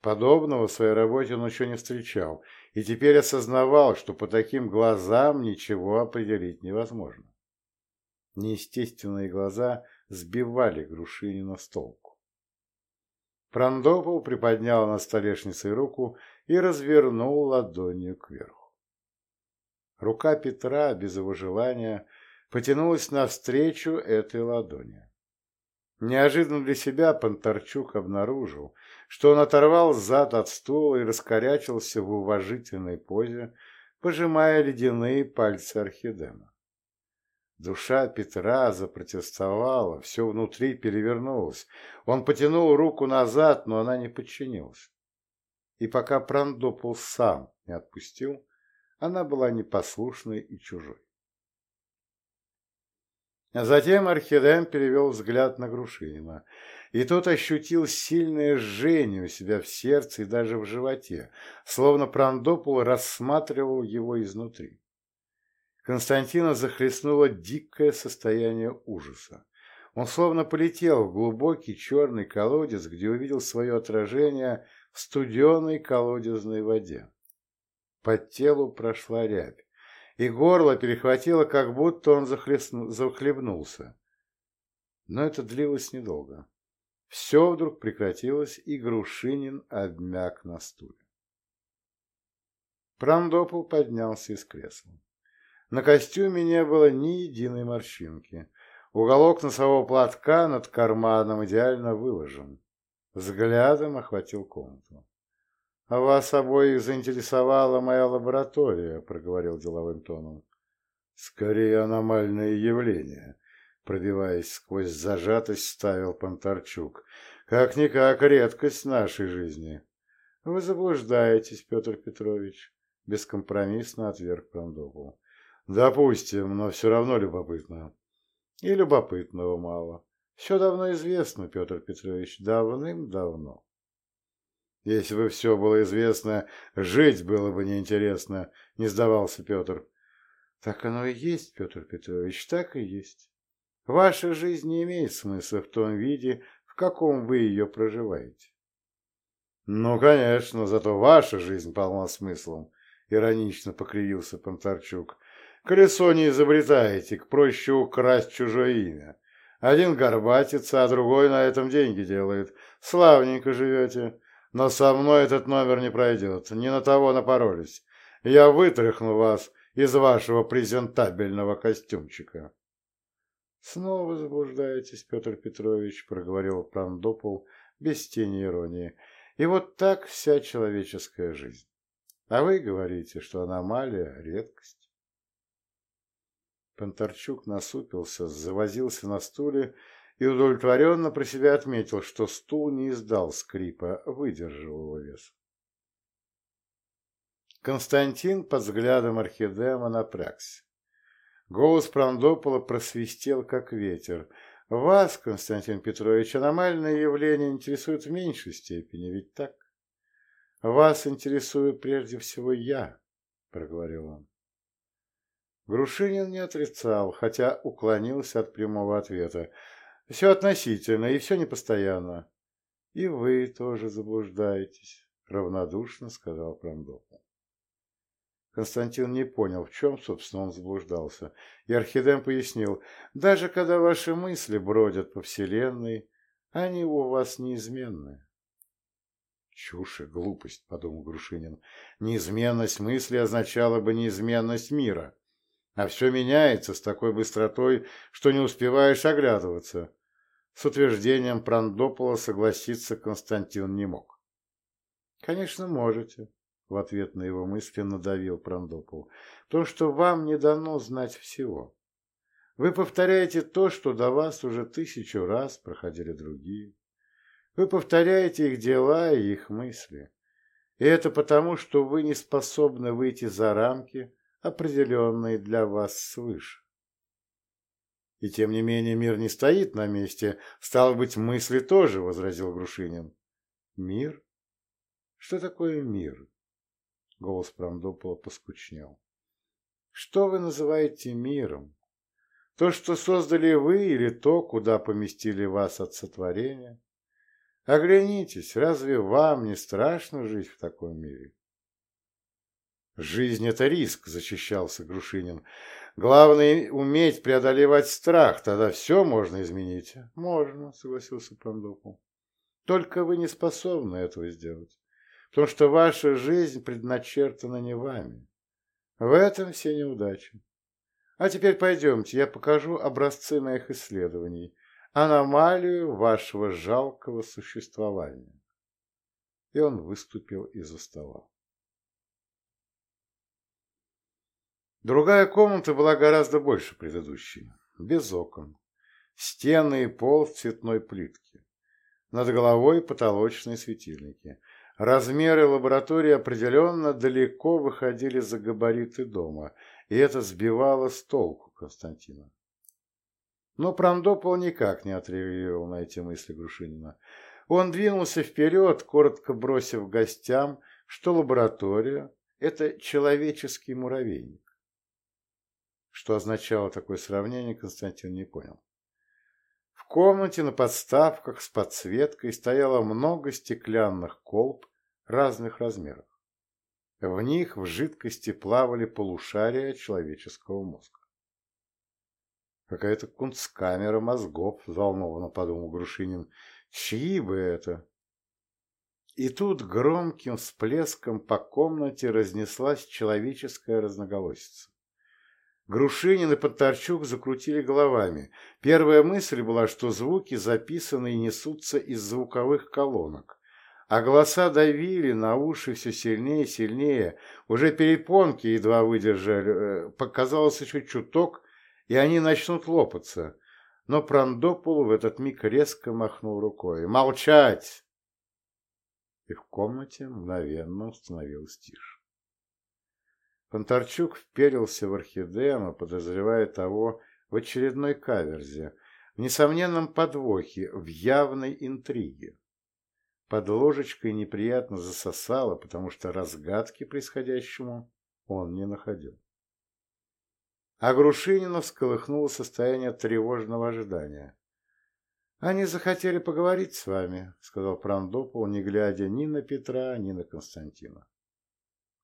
S1: Подобного в своей работе он еще не встречал, и теперь осознавал, что по таким глазам ничего определить невозможно. Неестественные глаза сбивали Грушинина с толку. Прандопол приподнял на столешнице руку и развернул ладонью кверху. Рука Петра, без его желания, потянулась навстречу этой ладони. Неожиданно для себя Понтарчук обнаружил, что он оторвал зад от стула и раскорячился в уважительной позе, пожимая ледяные пальцы орхидема. Душа Петра запротестовала, все внутри перевернулось. Он потянул руку назад, но она не подчинилась. И пока Прандопул сам не отпустил, она была непослушной и чужой. А затем Архидем перевел взгляд на Грушинина, и тот ощутил сильное жжение у себя в сердце и даже в животе, словно Прандопул рассматривал его изнутри. Константина захлестнуло дикое состояние ужаса. Он словно полетел в глубокий черный колодец, где увидел свое отражение в студеной колодезной воде. По телу прошла рябь, и горло перехватило, как будто он захлебнулся. Но это длилось недолго. Все вдруг прекратилось, и Грушинин обмяк на стуле. Прандопол поднялся из кресла. На костюме не было ни единой морщинки. Уголок носового платка над карманом идеально выложен. Взглядом охватил комнату. «А вас обоих заинтересовала моя лаборатория», — проговорил деловым тоном. «Скорее аномальное явление», — пробиваясь сквозь зажатость, ставил Понтарчук. «Как-никак редкость нашей жизни». «Вы заблуждаетесь, Петр Петрович», — бескомпромиссно отверг Прандопол. Допустим, но все равно любопытно. И любопытного мало. Все давно известно, Петр Петрович, давным-давно. Если бы все было известно, жить было бы неинтересно, не сдавался Петр. Так оно и есть, Петр Петрович, так и есть. Ваша жизнь не имеет смысла в том виде, в каком вы ее проживаете. Ну, конечно, зато ваша жизнь полна смыслом, иронично покривился Понтарчук. Колесо не изобретаете, проще украсть чужое имя. Один горбатится, а другой на этом деньги делает. Славненько живете. Но со мной этот номер не пройдет. Не на того напоролись. Я вытряхну вас из вашего презентабельного костюмчика. Снова заблуждаетесь, Петр Петрович, проговорил Прандопол без тени иронии. И вот так вся человеческая жизнь. А вы говорите, что аномалия — редкость. Понтарчук насупился, завозился на стуле и удовлетворенно про себя отметил, что стул не издал скрипа, выдержал его вес. Константин под взглядом Архидема напрягся. Голос Прандопола просвистел, как ветер. «Вас, Константин Петрович, аномальные явления интересуют в меньшей степени, ведь так?» «Вас интересую прежде всего я», — проговорил он. Грушинин не отрицал, хотя уклонился от прямого ответа. «Все относительно и все непостоянно». «И вы тоже заблуждаетесь», — равнодушно сказал Промдопол. Константин не понял, в чем, собственно, он заблуждался, и Архидем пояснил, «Даже когда ваши мысли бродят по Вселенной, они у вас неизменны». «Чушь и глупость», — подумал Грушинин. «Неизменность мысли означала бы неизменность мира». А все меняется с такой быстротой, что не успеваешь оглядываться. С утверждением Прандопола согласиться Константин не мог. «Конечно, можете», — в ответ на его мысли надавил Прандопол, «то, что вам не дано знать всего. Вы повторяете то, что до вас уже тысячу раз проходили другие. Вы повторяете их дела и их мысли. И это потому, что вы не способны выйти за рамки, определенные для вас свыше. И тем не менее мир не стоит на месте, стало быть, мысли тоже, — возразил Грушинин. Мир? Что такое мир? Голос Прамдопола поскучнел. Что вы называете миром? То, что создали вы, или то, куда поместили вас от сотворения? Оглянитесь, разве вам не страшно жить в таком мире? Жизнь – это риск, защищался Грушинин. Главное – уметь преодолевать страх, тогда все можно изменить. Можно, согласился Пандопол. Только вы не способны этого сделать, потому что ваша жизнь предначертана не вами. В этом все неудачи. А теперь пойдемте, я покажу образцы моих исследований, аномалию вашего жалкого существования. И он выступил из-за стола. Другая комната была гораздо больше предыдущей, без окон. Стены и пол в цветной плитке. Над головой потолочные светильники. Размеры лаборатории определенно далеко выходили за габариты дома, и это сбивало с толку Константина. Но Прандопол никак не отреагировал на эти мысли Грушинина. Он двинулся вперед, коротко бросив гостям, что лаборатория – это человеческий муравейник. Что означало такое сравнение, Константин не понял. В комнате на подставках с подсветкой стояло много стеклянных колб разных размеров. В них в жидкости плавали полушария человеческого мозга. Какая-то кунсткамера мозгов, взволнованно подумал Грушинин. Чьи бы это? И тут громким всплеском по комнате разнеслась человеческая разноголосица. Грушинин и Подторчук закрутили головами. Первая мысль была, что звуки записаны и несутся из звуковых колонок. А голоса давили на уши все сильнее и сильнее. Уже перепонки едва выдержали. Э, показалось еще чуток, и они начнут лопаться. Но Прандопул в этот миг резко махнул рукой. «Молчать!» И в комнате мгновенно установилась тишь. Понтарчук вперился в орхидею, подозревая того в очередной каверзе, в несомненном подвохе, в явной интриге. Под ложечкой неприятно засосало, потому что разгадки происходящему он не находил. А Грушинина всколыхнуло состояние тревожного ожидания. «Они захотели поговорить с вами», — сказал Прандопол, не глядя ни на Петра, ни на Константина.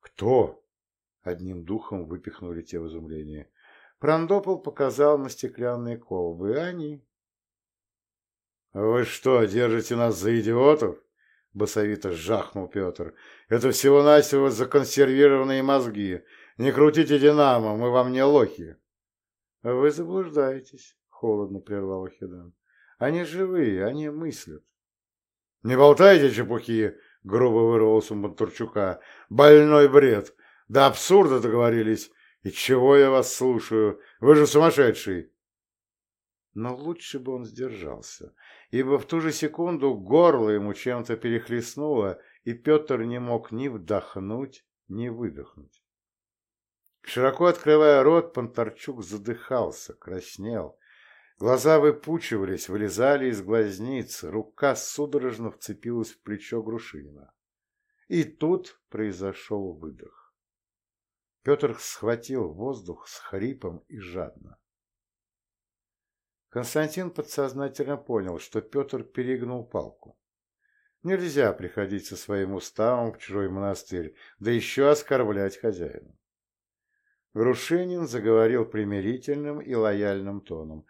S1: «Кто?» — одним духом выпихнули те в изумлении. Прандопол показал на стеклянные колбы. «Они». «Вы что, держите нас за идиотов?» — басовито жахнул Петр. «Это всего-навсего законсервированные мозги. Не крутите динамо, мы вам не лохи. Вы заблуждаетесь, холодно прервал Хедан. Они живые, они мыслят. Не болтайте чепухи, грубо вырвался у Монтурчука. Больной бред. До абсурда договорились. И чего я вас слушаю? Вы же сумасшедший. Но лучше бы он сдержался, ибо в ту же секунду горло ему чем-то перехлестнуло, и Петр не мог ни вдохнуть, ни выдохнуть. Широко открывая рот, Понтарчук задыхался, краснел. Глаза выпучивались, вылезали из глазниц, рука судорожно вцепилась в плечо Грушинина. И тут произошел выдох. Петр схватил воздух с хрипом и жадно. Константин подсознательно понял, что Петр перегнул палку. Нельзя приходить со своим уставом в чужой монастырь, да еще оскорблять хозяина. Грушинин заговорил примирительным и лояльным тоном.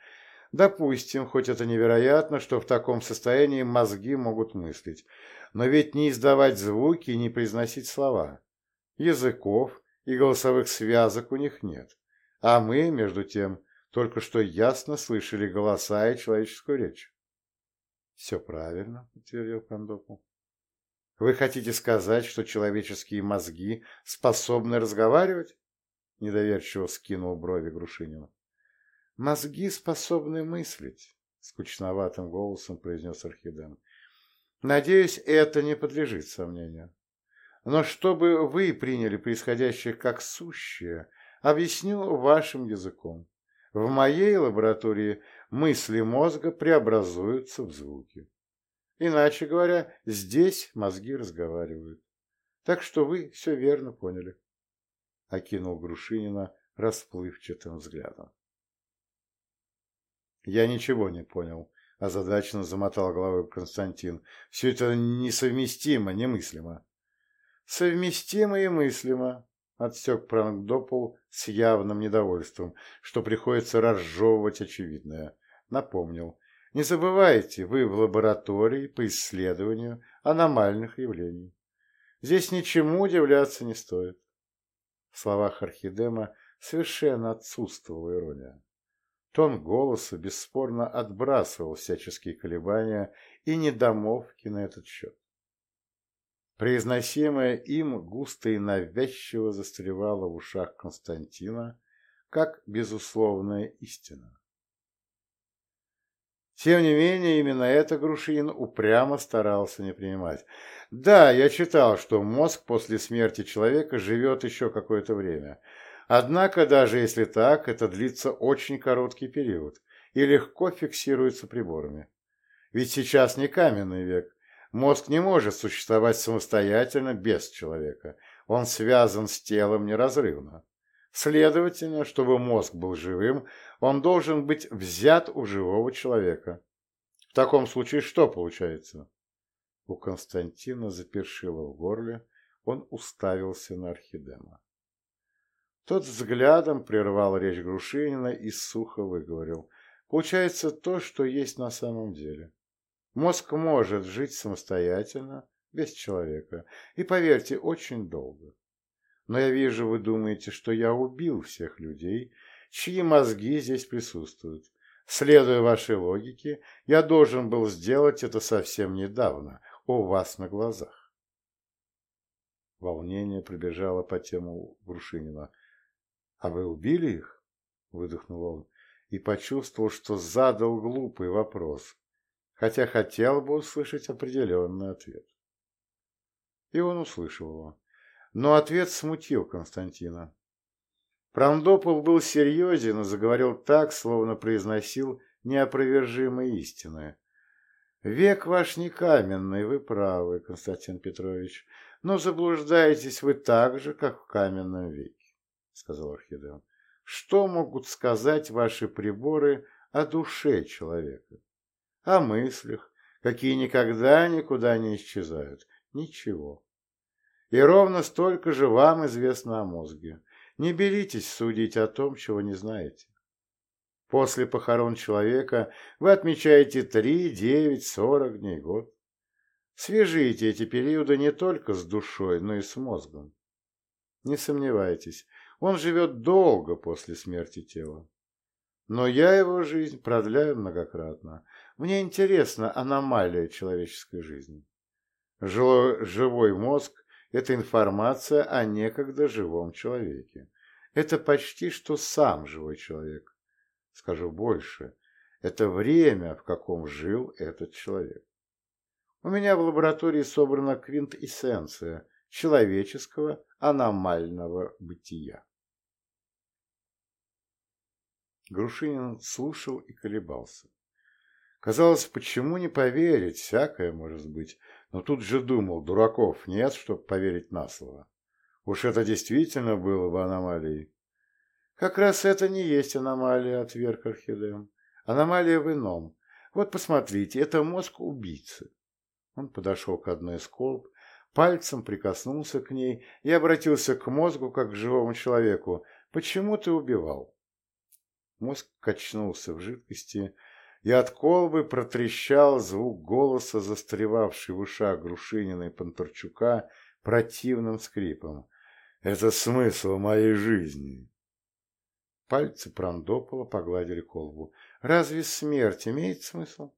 S1: Допустим, хоть это невероятно, что в таком состоянии мозги могут мыслить, но ведь не издавать звуки и не произносить слова. Языков и голосовых связок у них нет. А мы, между тем, только что ясно слышали голоса и человеческую речь. «Все правильно», — подтвердил Кондопу. «Вы хотите сказать, что человеческие мозги способны разговаривать?» Недоверчиво скинул брови Грушинина. Мозги способны мыслить, скучноватым голосом произнес Орхиден. Надеюсь, это не подлежит сомнению. Но чтобы вы приняли происходящее как сущее, объясню вашим языком. В моей лаборатории мысли мозга преобразуются в звуки. Иначе говоря, здесь мозги разговаривают. Так что вы все верно поняли. Окинул Грушинина расплывчатым взглядом. Я ничего не понял, озадаченно замотал головой Константин. Все это несовместимо, немыслимо. Совместимо и мыслимо, отсек Прангдопол с явным недовольством, что приходится разжевывать очевидное. Напомнил. Не забывайте, вы в лаборатории по исследованию аномальных явлений. Здесь ничему удивляться не стоит. В словах Архидема совершенно отсутствовала ирония. Тон голоса бесспорно отбрасывал всяческие колебания и недомовки на этот счет. Произносимое им густо и навязчиво застревало в ушах Константина, как безусловная истина. Тем не менее, именно это Грушин упрямо старался не принимать. Да, я читал, что мозг после смерти человека живет еще какое-то время. Однако, даже если так, это длится очень короткий период и легко фиксируется приборами. Ведь сейчас не каменный век, Мозг не может существовать самостоятельно без человека. Он связан с телом неразрывно. Следовательно, чтобы мозг был живым, он должен быть взят у живого человека. В таком случае что получается? У Константина запершило в горле, он уставился на Орхидема. Тот взглядом прервал речь Грушинина и сухо выговорил. Получается то, что есть на самом деле. Мозг может жить самостоятельно, без человека, и, поверьте, очень долго. Но я вижу, вы думаете, что я убил всех людей, чьи мозги здесь присутствуют. Следуя вашей логике, я должен был сделать это совсем недавно, у вас на глазах. Волнение пробежало по тему Грушинина. «А вы убили их?» — выдохнул он и почувствовал, что задал глупый вопрос, хотя хотел бы услышать определенный ответ. И он услышал его. Но ответ смутил Константина. Прандопов был серьезен и заговорил так, словно произносил неопровержимые истины. «Век ваш не каменный, вы правы, Константин Петрович, но заблуждаетесь вы так же, как в каменном веке», — сказал Орхидеон. «Что могут сказать ваши приборы о душе человека?» О мыслях, какие никогда никуда не исчезают. Ничего. И ровно столько же вам известно о мозге. Не беритесь судить о том, чего не знаете. После похорон человека вы отмечаете 3, 9, 40 дней, год. Свяжите эти периоды не только с душой, но и с мозгом. Не сомневайтесь, он живет долго после смерти тела. Но я его жизнь продляю многократно. Мне интересна аномалия человеческой жизни. Живой мозг – это информация о некогда живом человеке. Это почти что сам живой человек. Скажу больше, это время, в каком жил этот человек. У меня в лаборатории собрана квинтэссенция человеческого аномального бытия. Грушинин слушал и колебался. Казалось, почему не поверить, всякое может быть. Но тут же думал, дураков нет, чтобы поверить на слово. Уж это действительно было бы аномалией. Как раз это не есть аномалия, отверг Орхидеем. Аномалия в ином. Вот посмотрите, это мозг убийцы. Он подошел к одной из колб, пальцем прикоснулся к ней и обратился к мозгу, как к живому человеку. «Почему ты убивал?» Мозг качнулся в жидкости, и от колбы протрещал звук голоса, застревавший в ушах Грушинина и Панторчука противным скрипом. «Это смысл моей жизни!» Пальцы Прандопола погладили колбу. «Разве смерть имеет смысл?»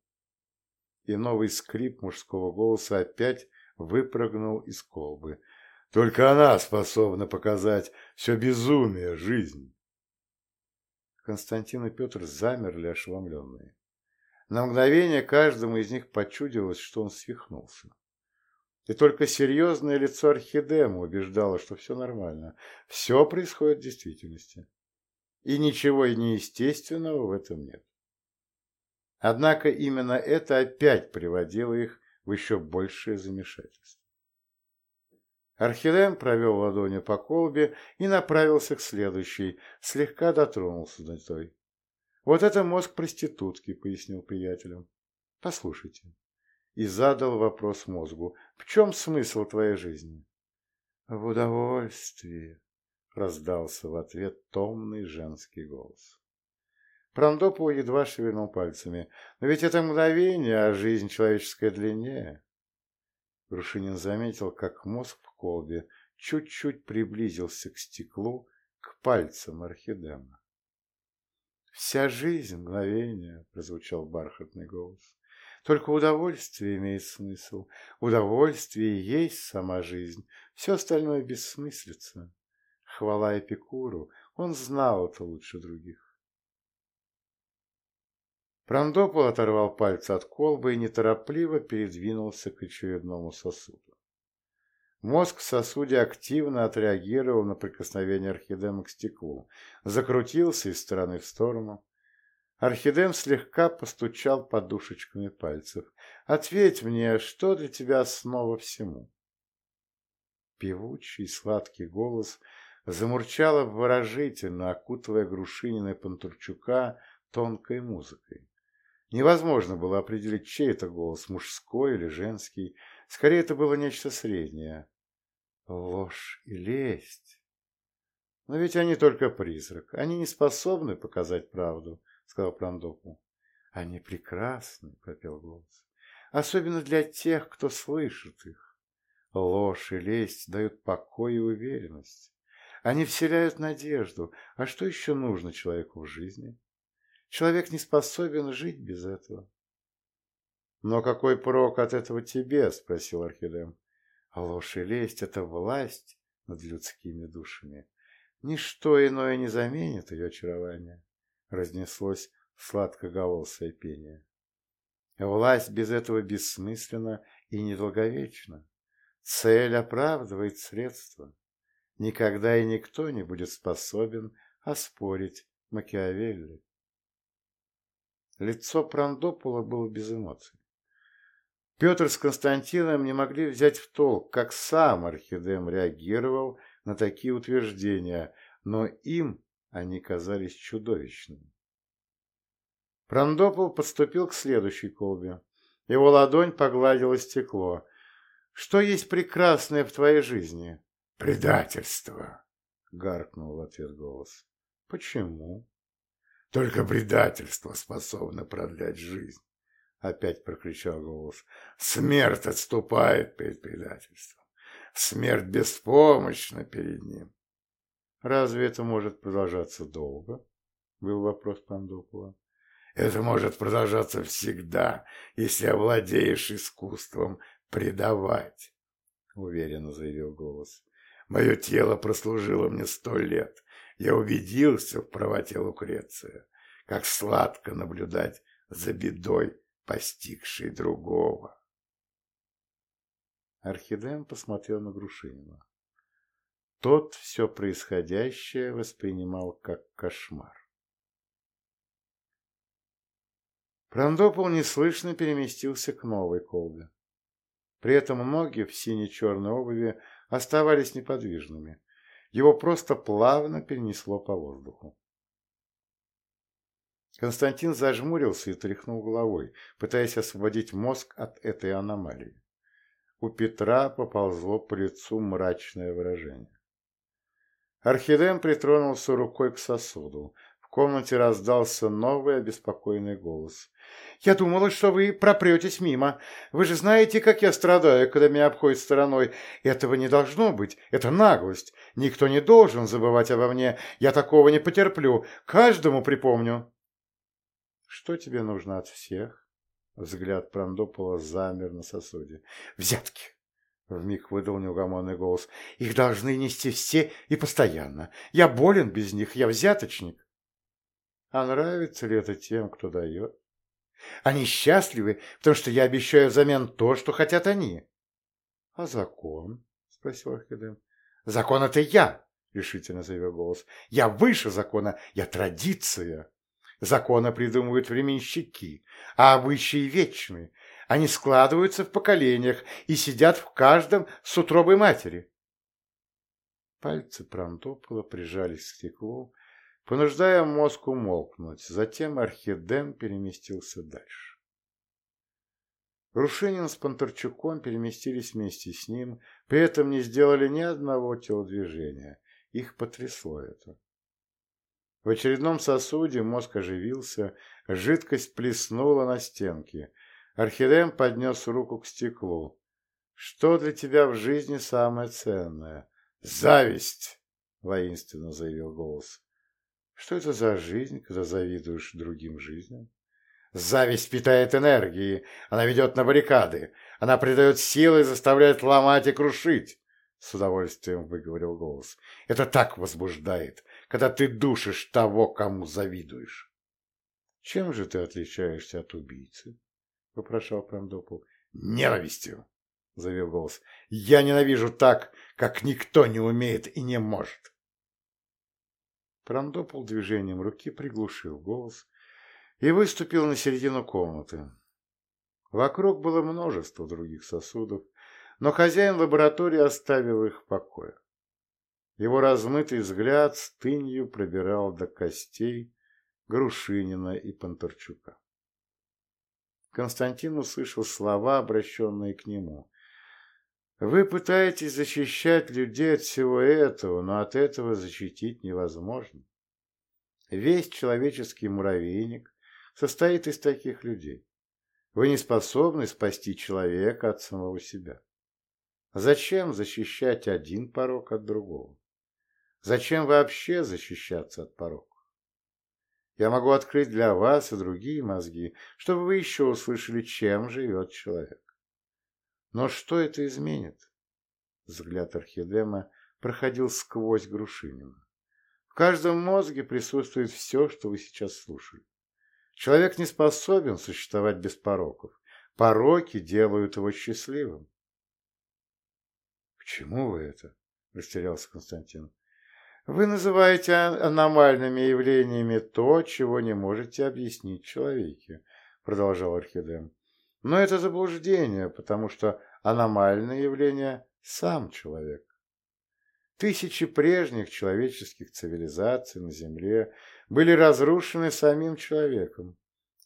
S1: И новый скрип мужского голоса опять выпрыгнул из колбы. «Только она способна показать все безумие жизни!» Константин и Петр замерли ошеломленные. На мгновение каждому из них почудилось, что он свихнулся. И только серьезное лицо Орхидема убеждало, что все нормально. Все происходит в действительности. И ничего неестественного в этом нет. Однако именно это опять приводило их в еще большее замешательство. Архидем провел ладонью по колбе и направился к следующей, слегка дотронулся до той. Вот это мозг проститутки, пояснил приятелям. Послушайте. И задал вопрос мозгу. В чем смысл твоей жизни? В удовольствии, раздался в ответ томный женский голос. Прандопол едва шевельнул пальцами. Но ведь это мгновение, а жизнь человеческая длиннее. Грушинин заметил, как мозг в колбе чуть-чуть приблизился к стеклу, к пальцам орхидема. «Вся жизнь — мгновение», — прозвучал бархатный голос. «Только удовольствие имеет смысл. Удовольствие есть сама жизнь. Все остальное бессмыслица. Хвала Эпикуру, он знал это лучше других». Прандопол оторвал пальцы от колбы и неторопливо передвинулся к очередному сосуду. Мозг в сосуде активно отреагировал на прикосновение орхидема к стеклу, закрутился из стороны в сторону. Орхидем слегка постучал подушечками пальцев. «Ответь мне, что для тебя основа всему?» Певучий сладкий голос замурчал обворожительно, окутывая Грушинина и Пантурчука тонкой музыкой. Невозможно было определить, чей это голос, мужской или женский. Скорее, это было нечто среднее. Ложь и лесть. Но ведь они только призрак. Они не способны показать правду, сказал Прандопу. Они прекрасны, пропел голос. Особенно для тех, кто слышит их. Ложь и лесть дают покой и уверенность. Они вселяют надежду. А что еще нужно человеку в жизни? Человек не способен жить без этого. «Но какой прок от этого тебе?» – спросил Архидем. А ложь и лесть – это власть над людскими душами. Ничто иное не заменит ее очарование, – разнеслось сладкоголосое пение. Власть без этого бессмысленна и недолговечна. Цель оправдывает средства. Никогда и никто не будет способен оспорить Макиавелли. Лицо Прандопула было без эмоций. Петр с Константином не могли взять в толк, как сам Архидем реагировал на такие утверждения, но им они казались чудовищными. Прандопол подступил к следующей колбе. Его ладонь погладила стекло. «Что есть прекрасное в твоей жизни?» «Предательство!» — гаркнул в ответ голос. «Почему?» «Только предательство способно продлять жизнь. — опять прокричал голос. «Смерть отступает перед предательством. Смерть беспомощна перед ним». «Разве это может продолжаться долго?» — был вопрос Пандопова. «Это может продолжаться всегда, если овладеешь искусством предавать», — уверенно заявил голос. «Мое тело прослужило мне сто лет. Я убедился в правоте Лукреция. Как сладко наблюдать за бедой постигший другого. Орхидем посмотрел на Грушинина. Тот все происходящее воспринимал как кошмар. Прандопол неслышно переместился к новой колбе. При этом ноги в сине-черной обуви оставались неподвижными. Его просто плавно перенесло по воздуху. Константин зажмурился и тряхнул головой, пытаясь освободить мозг от этой аномалии. У Петра поползло по лицу мрачное выражение. Орхидем притронулся рукой к сосуду. В комнате раздался новый обеспокоенный голос. «Я думала, что вы пропретесь мимо. Вы же знаете, как я страдаю, когда меня обходят стороной. Этого не должно быть. Это наглость. Никто не должен забывать обо мне. Я такого не потерплю. Каждому припомню». Что тебе нужно от всех? Взгляд Прандопола замер на сосуде. Взятки! Вмиг выдал неугомонный голос. Их должны нести все и постоянно. Я болен без них, я взяточник. А нравится ли это тем, кто дает? Они счастливы, потому что я обещаю взамен то, что хотят они. — А закон? — спросил Орхидем. — Закон — это я, — решительно заявил голос. — Я выше закона, я традиция. Законы придумывают временщики, а обычаи вечны. Они складываются в поколениях и сидят в каждом с утробой матери. Пальцы Промтопола прижались к стеклу, понуждая мозг умолкнуть. Затем Архидем переместился дальше. Грушинин с Понтарчуком переместились вместе с ним, при этом не сделали ни одного телодвижения. Их потрясло это. В очередном сосуде мозг оживился, жидкость плеснула на стенки. Архидем поднес руку к стеклу. «Что для тебя в жизни самое ценное?» «Зависть!» — воинственно заявил голос. «Что это за жизнь, когда завидуешь другим жизням?» «Зависть питает энергией, она ведет на баррикады, она придает силы и заставляет ломать и крушить!» С удовольствием выговорил голос. «Это так возбуждает, когда ты душишь того, кому завидуешь. — Чем же ты отличаешься от убийцы? — вопрошал Прамдопол. — Ненавистью, — заявил голос. — Я ненавижу так, как никто не умеет и не может. Прамдопол движением руки приглушил голос и выступил на середину комнаты. Вокруг было множество других сосудов, но хозяин лаборатории оставил их в покое. Его размытый взгляд с тынью пробирал до костей Грушинина и Понтарчука. Константин услышал слова, обращенные к нему. «Вы пытаетесь защищать людей от всего этого, но от этого защитить невозможно. Весь человеческий муравейник состоит из таких людей. Вы не способны спасти человека от самого себя. Зачем защищать один порог от другого? Зачем вообще защищаться от пороков? Я могу открыть для вас и другие мозги, чтобы вы еще услышали, чем живет человек. Но что это изменит? Взгляд Архидема проходил сквозь Грушинина. В каждом мозге присутствует все, что вы сейчас слушали. Человек не способен существовать без пороков. Пороки делают его счастливым. — К чему вы это? — растерялся Константин. Вы называете аномальными явлениями то, чего не можете объяснить человеке, продолжал Орхидем. Но это заблуждение, потому что аномальное явление – сам человек. Тысячи прежних человеческих цивилизаций на Земле были разрушены самим человеком,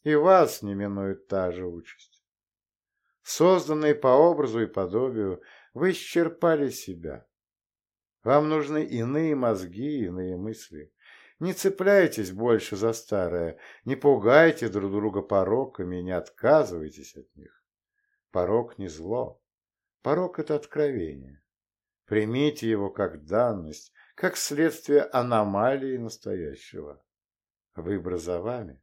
S1: и вас не минует та же участь. Созданные по образу и подобию, вы исчерпали себя вам нужны иные мозги, иные мысли. Не цепляйтесь больше за старое, не пугайте друг друга пороками не отказывайтесь от них. Порок не зло. Порок – это откровение. Примите его как данность, как следствие аномалии настоящего. Выбор за вами.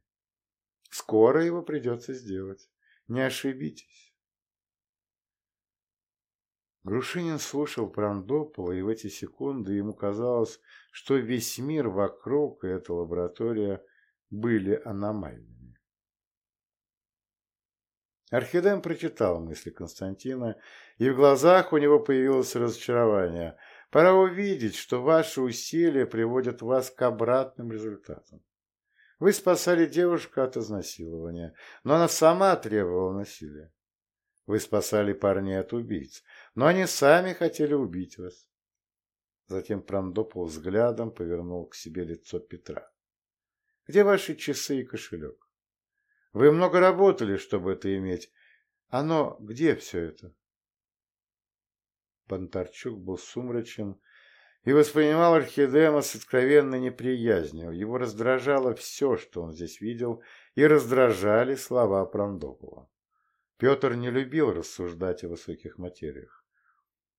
S1: Скоро его придется сделать. Не ошибитесь. Грушинин слушал Прандопола, и в эти секунды ему казалось, что весь мир вокруг и эта лаборатория были аномальными. Архидем прочитал мысли Константина, и в глазах у него появилось разочарование. Пора увидеть, что ваши усилия приводят вас к обратным результатам. Вы спасали девушку от изнасилования, но она сама требовала насилия. Вы спасали парней от убийц, но они сами хотели убить вас. Затем Прандопол взглядом повернул к себе лицо Петра. Где ваши часы и кошелек? Вы много работали, чтобы это иметь. Оно где все это? Бонтарчук был сумрачен и воспринимал Орхидема с откровенной неприязнью. Его раздражало все, что он здесь видел, и раздражали слова Прандопова. Петр не любил рассуждать о высоких материях.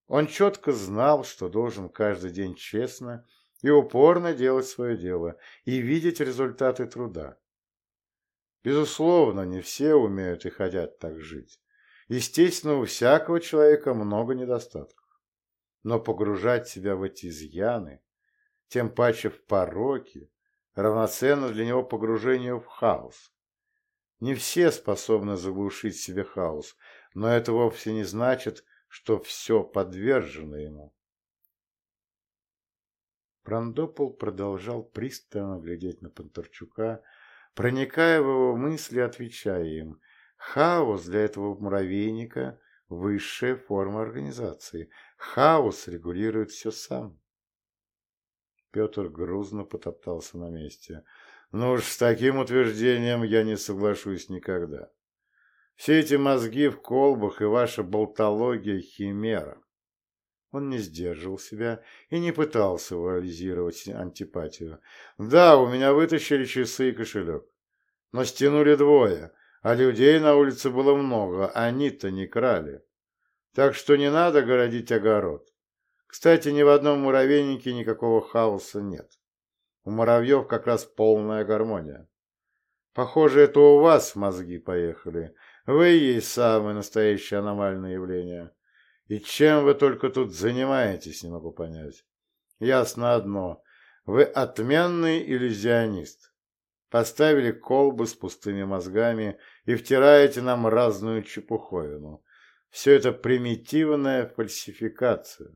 S1: Он четко знал, что должен каждый день честно и упорно делать свое дело и видеть результаты труда. Безусловно, не все умеют и хотят так жить. Естественно, у всякого человека много недостатков. Но погружать себя в эти изъяны, тем паче в пороки, равноценно для него погружению в хаос. Не все способны заглушить себе хаос, но это вовсе не значит, что все подвержено ему. Прандопол продолжал пристально глядеть на Понтарчука, проникая в его мысли, отвечая им. Хаос для этого муравейника – высшая форма организации. Хаос регулирует все сам. Петр грузно потоптался на месте. «Ну уж с таким утверждением я не соглашусь никогда. Все эти мозги в колбах и ваша болтология – химера. Он не сдерживал себя и не пытался вуализировать антипатию. Да, у меня вытащили часы и кошелек. Но стянули двое, а людей на улице было много, они-то не крали. Так что не надо городить огород. Кстати, ни в одном муравейнике никакого хаоса нет. У муравьев как раз полная гармония. Похоже, это у вас мозги поехали. Вы есть самое настоящее аномальное явление. И чем вы только тут занимаетесь, не могу понять. Ясно одно. Вы отменный иллюзионист. Поставили колбы с пустыми мозгами и втираете нам разную чепуховину. Все это примитивная фальсификация.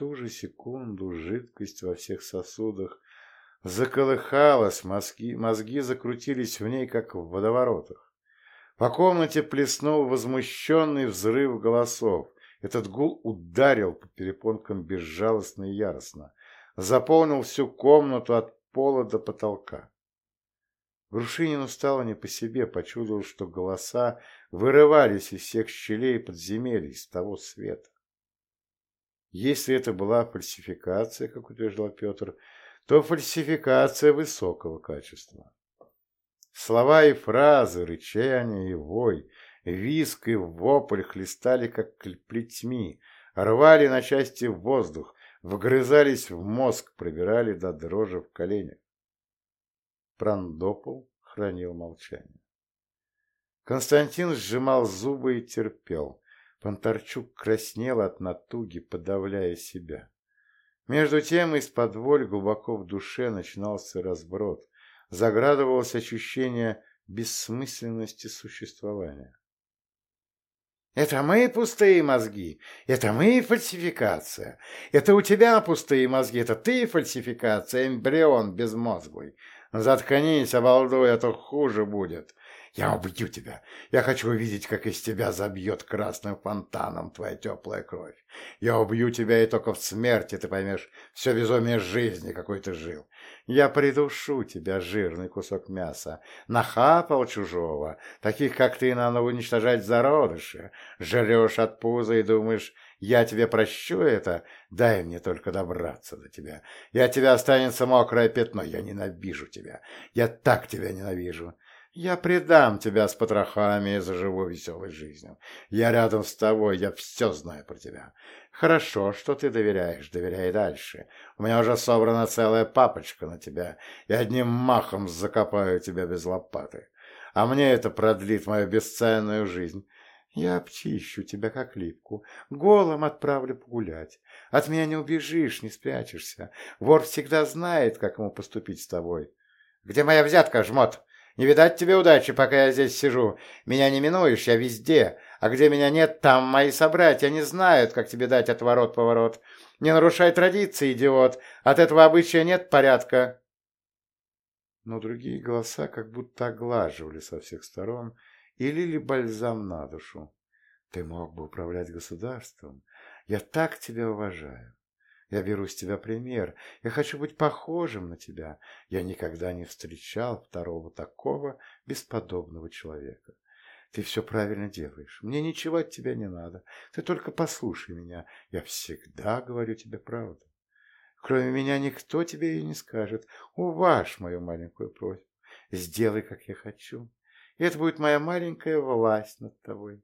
S1: Ту же секунду жидкость во всех сосудах заколыхалась, мозги, мозги закрутились в ней, как в водоворотах. По комнате плеснул возмущенный взрыв голосов. Этот гул ударил по перепонкам безжалостно и яростно. Заполнил всю комнату от пола до потолка. Грушинину стало не по себе, почудил, что голоса вырывались из всех щелей подземелий с того света. Если это была фальсификация, как утверждал Петр, то фальсификация высокого качества. Слова и фразы, рычание и вой, виск и вопль хлестали, как плетьми, рвали на части воздух, вгрызались в мозг, пробирали до дрожи в коленях. Прандопол хранил молчание. Константин сжимал зубы и терпел. Понтарчук краснел от натуги, подавляя себя. Между тем из-под воль глубоко в душе начинался разброд заградывалось ощущение бессмысленности существования. Это мы пустые мозги, это мы фальсификация, это у тебя пустые мозги, это ты фальсификация, эмбрион безмозглый. Заткнись, обалдуй, а то хуже будет. Я убью тебя. Я хочу увидеть, как из тебя забьет красным фонтаном твоя теплая кровь. Я убью тебя, и только в смерти ты поймешь все безумие жизни, какой ты жил. Я придушу тебя, жирный кусок мяса. Нахапал чужого. Таких, как ты, надо уничтожать зародыши. Жрешь от пуза и думаешь, я тебе прощу это, дай мне только добраться до тебя. Я тебя останется мокрое пятно, я ненавижу тебя. Я так тебя ненавижу. Я предам тебя с потрохами и заживу веселой жизнью. Я рядом с тобой, я все знаю про тебя. Хорошо, что ты доверяешь, доверяй дальше. У меня уже собрана целая папочка на тебя, и одним махом закопаю тебя без лопаты. А мне это продлит мою бесценную жизнь. Я обчищу тебя, как липку, голым отправлю погулять. От меня не убежишь, не спрячешься. Вор всегда знает, как ему поступить с тобой. Где моя взятка, жмот? Не видать тебе удачи, пока я здесь сижу. Меня не минуешь, я везде. А где меня нет, там мои собратья не знают, как тебе дать отворот-поворот. Не нарушай традиции, идиот. От этого обычая нет порядка. Но другие голоса как будто оглаживали со всех сторон и лили бальзам на душу. Ты мог бы управлять государством. Я так тебя уважаю. Я беру с тебя пример. Я хочу быть похожим на тебя. Я никогда не встречал второго такого бесподобного человека. Ты все правильно делаешь. Мне ничего от тебя не надо. Ты только послушай меня. Я всегда говорю тебе правду. Кроме меня никто тебе и не скажет. Уважь мою маленькую просьбу. Сделай, как я хочу. И это будет моя маленькая власть над тобой.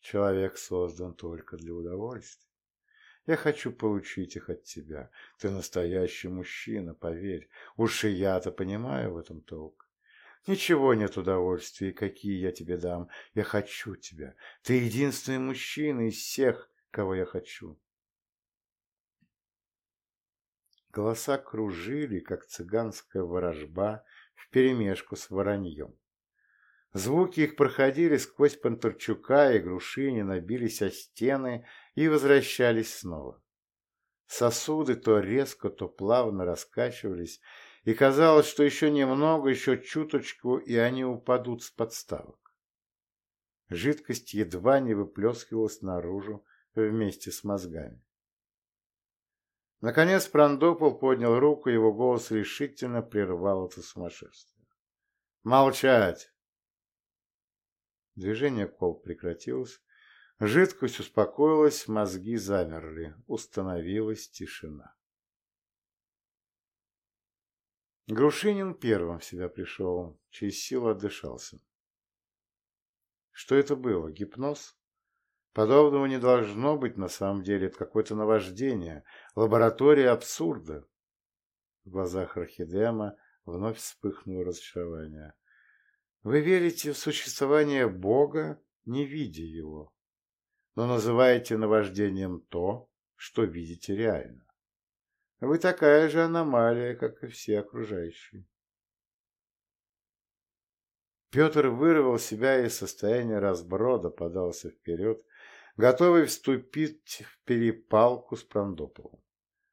S1: Человек создан только для удовольствия. Я хочу получить их от тебя. Ты настоящий мужчина, поверь. Уж и я-то понимаю в этом толк. Ничего нет удовольствия, какие я тебе дам. Я хочу тебя. Ты единственный мужчина из всех, кого я хочу. Голоса кружили, как цыганская ворожба, вперемешку с вороньем. Звуки их проходили сквозь Панторчука и Грушинина, бились о стены и возвращались снова. Сосуды то резко, то плавно раскачивались, и казалось, что еще немного, еще чуточку, и они упадут с подставок. Жидкость едва не выплескивалась наружу вместе с мозгами. Наконец Прандопол поднял руку, его голос решительно прервал это сумасшествие. «Молчать!» Движение кол прекратилось, жидкость успокоилась, мозги замерли, установилась тишина. Грушинин первым в себя пришел, через силу отдышался. Что это было? Гипноз? Подобного не должно быть на самом деле. Это какое-то наваждение, лаборатория абсурда. В глазах Архидема вновь вспыхнуло разочарование. Вы верите в существование Бога, не видя его, но называете наваждением то, что видите реально. Вы такая же аномалия, как и все окружающие. Петр вырвал себя из состояния разброда, подался вперед, готовый вступить в перепалку с Прандополом.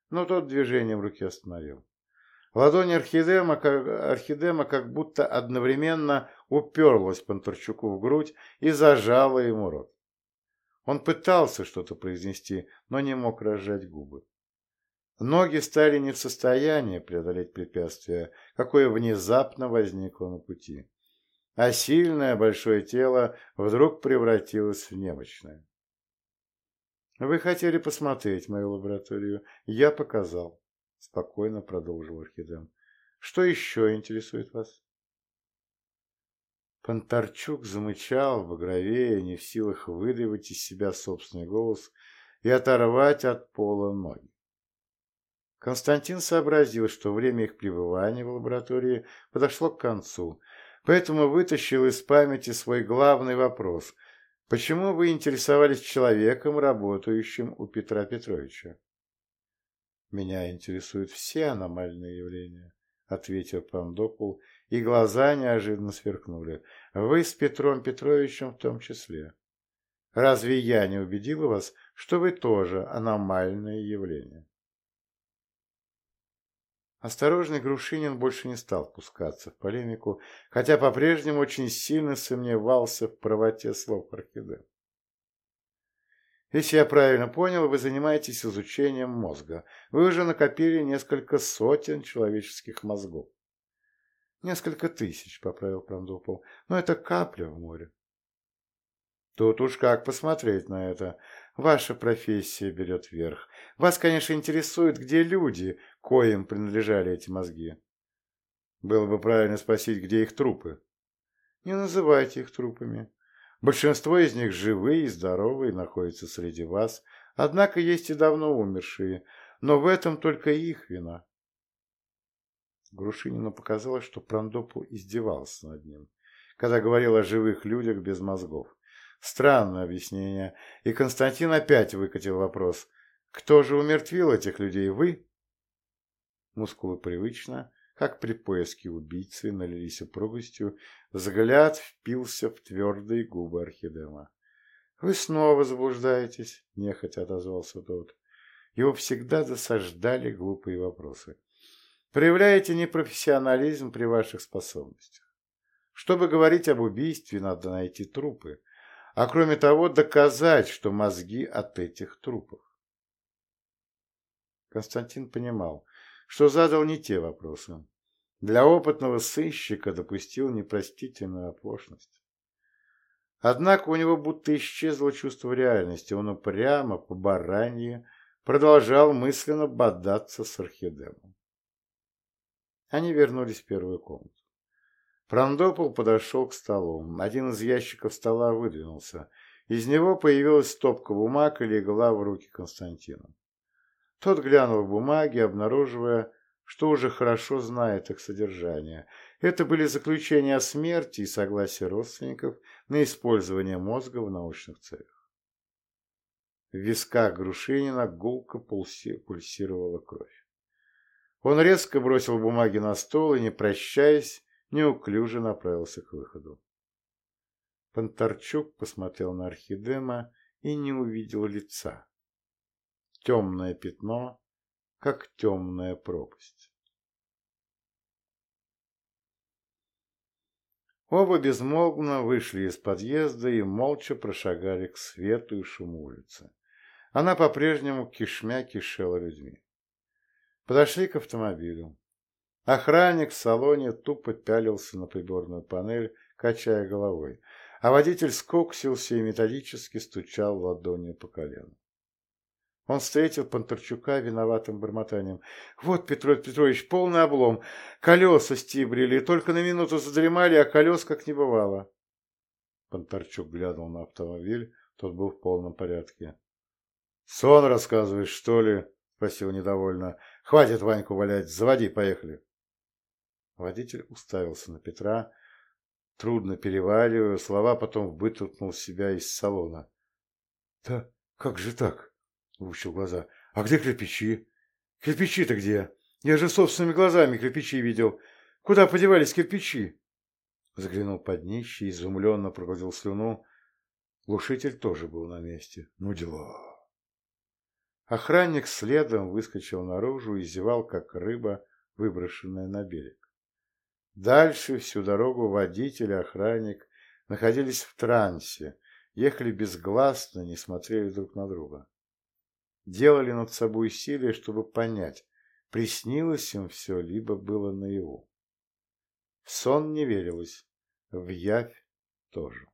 S1: Но тот движением руки остановил. Ладонь Архидема как, Архидема как будто одновременно уперлась Панторчуку в грудь и зажала ему рот. Он пытался что-то произнести, но не мог разжать губы. Ноги стали не в состоянии преодолеть препятствие, какое внезапно возникло на пути, а сильное большое тело вдруг превратилось в немощное. «Вы хотели посмотреть мою лабораторию. Я показал», — спокойно продолжил Орхидем. «Что еще интересует вас?» Понтарчук замычал, багровее, не в силах выдавить из себя собственный голос и оторвать от пола ноги. Константин сообразил, что время их пребывания в лаборатории подошло к концу, поэтому вытащил из памяти свой главный вопрос – Почему вы интересовались человеком, работающим у Петра Петровича? Меня интересуют все аномальные явления, ответил Пандопул, и глаза неожиданно сверкнули. Вы с Петром Петровичем в том числе. Разве я не убедила вас, что вы тоже аномальное явление? Осторожный Грушинин больше не стал пускаться в полемику, хотя по-прежнему очень сильно сомневался в правоте слов Орхиде. Если я правильно понял, вы занимаетесь изучением мозга. Вы уже накопили несколько сотен человеческих мозгов. Несколько тысяч, поправил Прандопол, но это капля в море. Тут уж как посмотреть на это. Ваша профессия берет верх. Вас, конечно, интересует, где люди, коим принадлежали эти мозги. Было бы правильно спросить, где их трупы. Не называйте их трупами. Большинство из них живые и здоровые, находятся среди вас, однако есть и давно умершие, но в этом только их вина. Грушинину показалось, что Прандопу издевался над ним, когда говорил о живых людях без мозгов. Странное объяснение, и Константин опять выкатил вопрос. «Кто же умертвил этих людей, вы?» Мускулы привычно, как при поиске убийцы, налились упругостью, взгляд впился в твердые губы Орхидема. «Вы снова заблуждаетесь», — нехотя отозвался тот. Его всегда досаждали глупые вопросы. «Проявляете непрофессионализм при ваших способностях. Чтобы говорить об убийстве, надо найти трупы, а кроме того доказать, что мозги от этих трупов». Константин понимал, что задал не те вопросы. Для опытного сыщика допустил непростительную оплошность. Однако у него будто исчезло чувство реальности, он упрямо, по баранье, продолжал мысленно бодаться с орхидемом. Они вернулись в первую комнату. Прандопол подошел к столу. Один из ящиков стола выдвинулся. Из него появилась стопка бумаг и легла в руки Константина. Тот глянул в бумаги, обнаруживая, что уже хорошо знает их содержание. Это были заключения о смерти и согласие родственников на использование мозга в научных целях. В висках Грушинина гулко пульсировала кровь. Он резко бросил бумаги на стол и, не прощаясь, неуклюже направился к выходу. Понтарчук посмотрел на Архидема и не увидел лица. Темное пятно, как темная пропасть. Оба безмолвно вышли из подъезда и молча прошагали к свету и шуму улицы. Она по-прежнему кишмя кишела людьми. Подошли к автомобилю. Охранник в салоне тупо пялился на приборную панель, качая головой, а водитель скоксился и методически стучал ладонью по колену. Он встретил Понтарчука виноватым бормотанием. «Вот, Петро Петрович, полный облом. Колеса стибрили, только на минуту задремали, а колес как не бывало». Понтарчук глянул на автомобиль, тот был в полном порядке. «Сон рассказываешь, что ли?» — спросил недовольно. «Хватит Ваньку валять, заводи, поехали». Водитель уставился на Петра, трудно переваривая, слова потом вытолкнул себя из салона. «Да как же так?» — выпучил глаза. «А где кирпичи? Кирпичи-то где? Я же собственными глазами кирпичи видел. Куда подевались кирпичи?» Заглянул под нищий, изумленно проглотил слюну. Глушитель тоже был на месте. Ну дела. Охранник следом выскочил наружу и зевал, как рыба, выброшенная на берег. Дальше всю дорогу водитель и охранник находились в трансе, ехали безгласно, не смотрели друг на друга. Делали над собой усилия, чтобы понять, приснилось им все, либо было наяву. В сон не верилось, в явь тоже.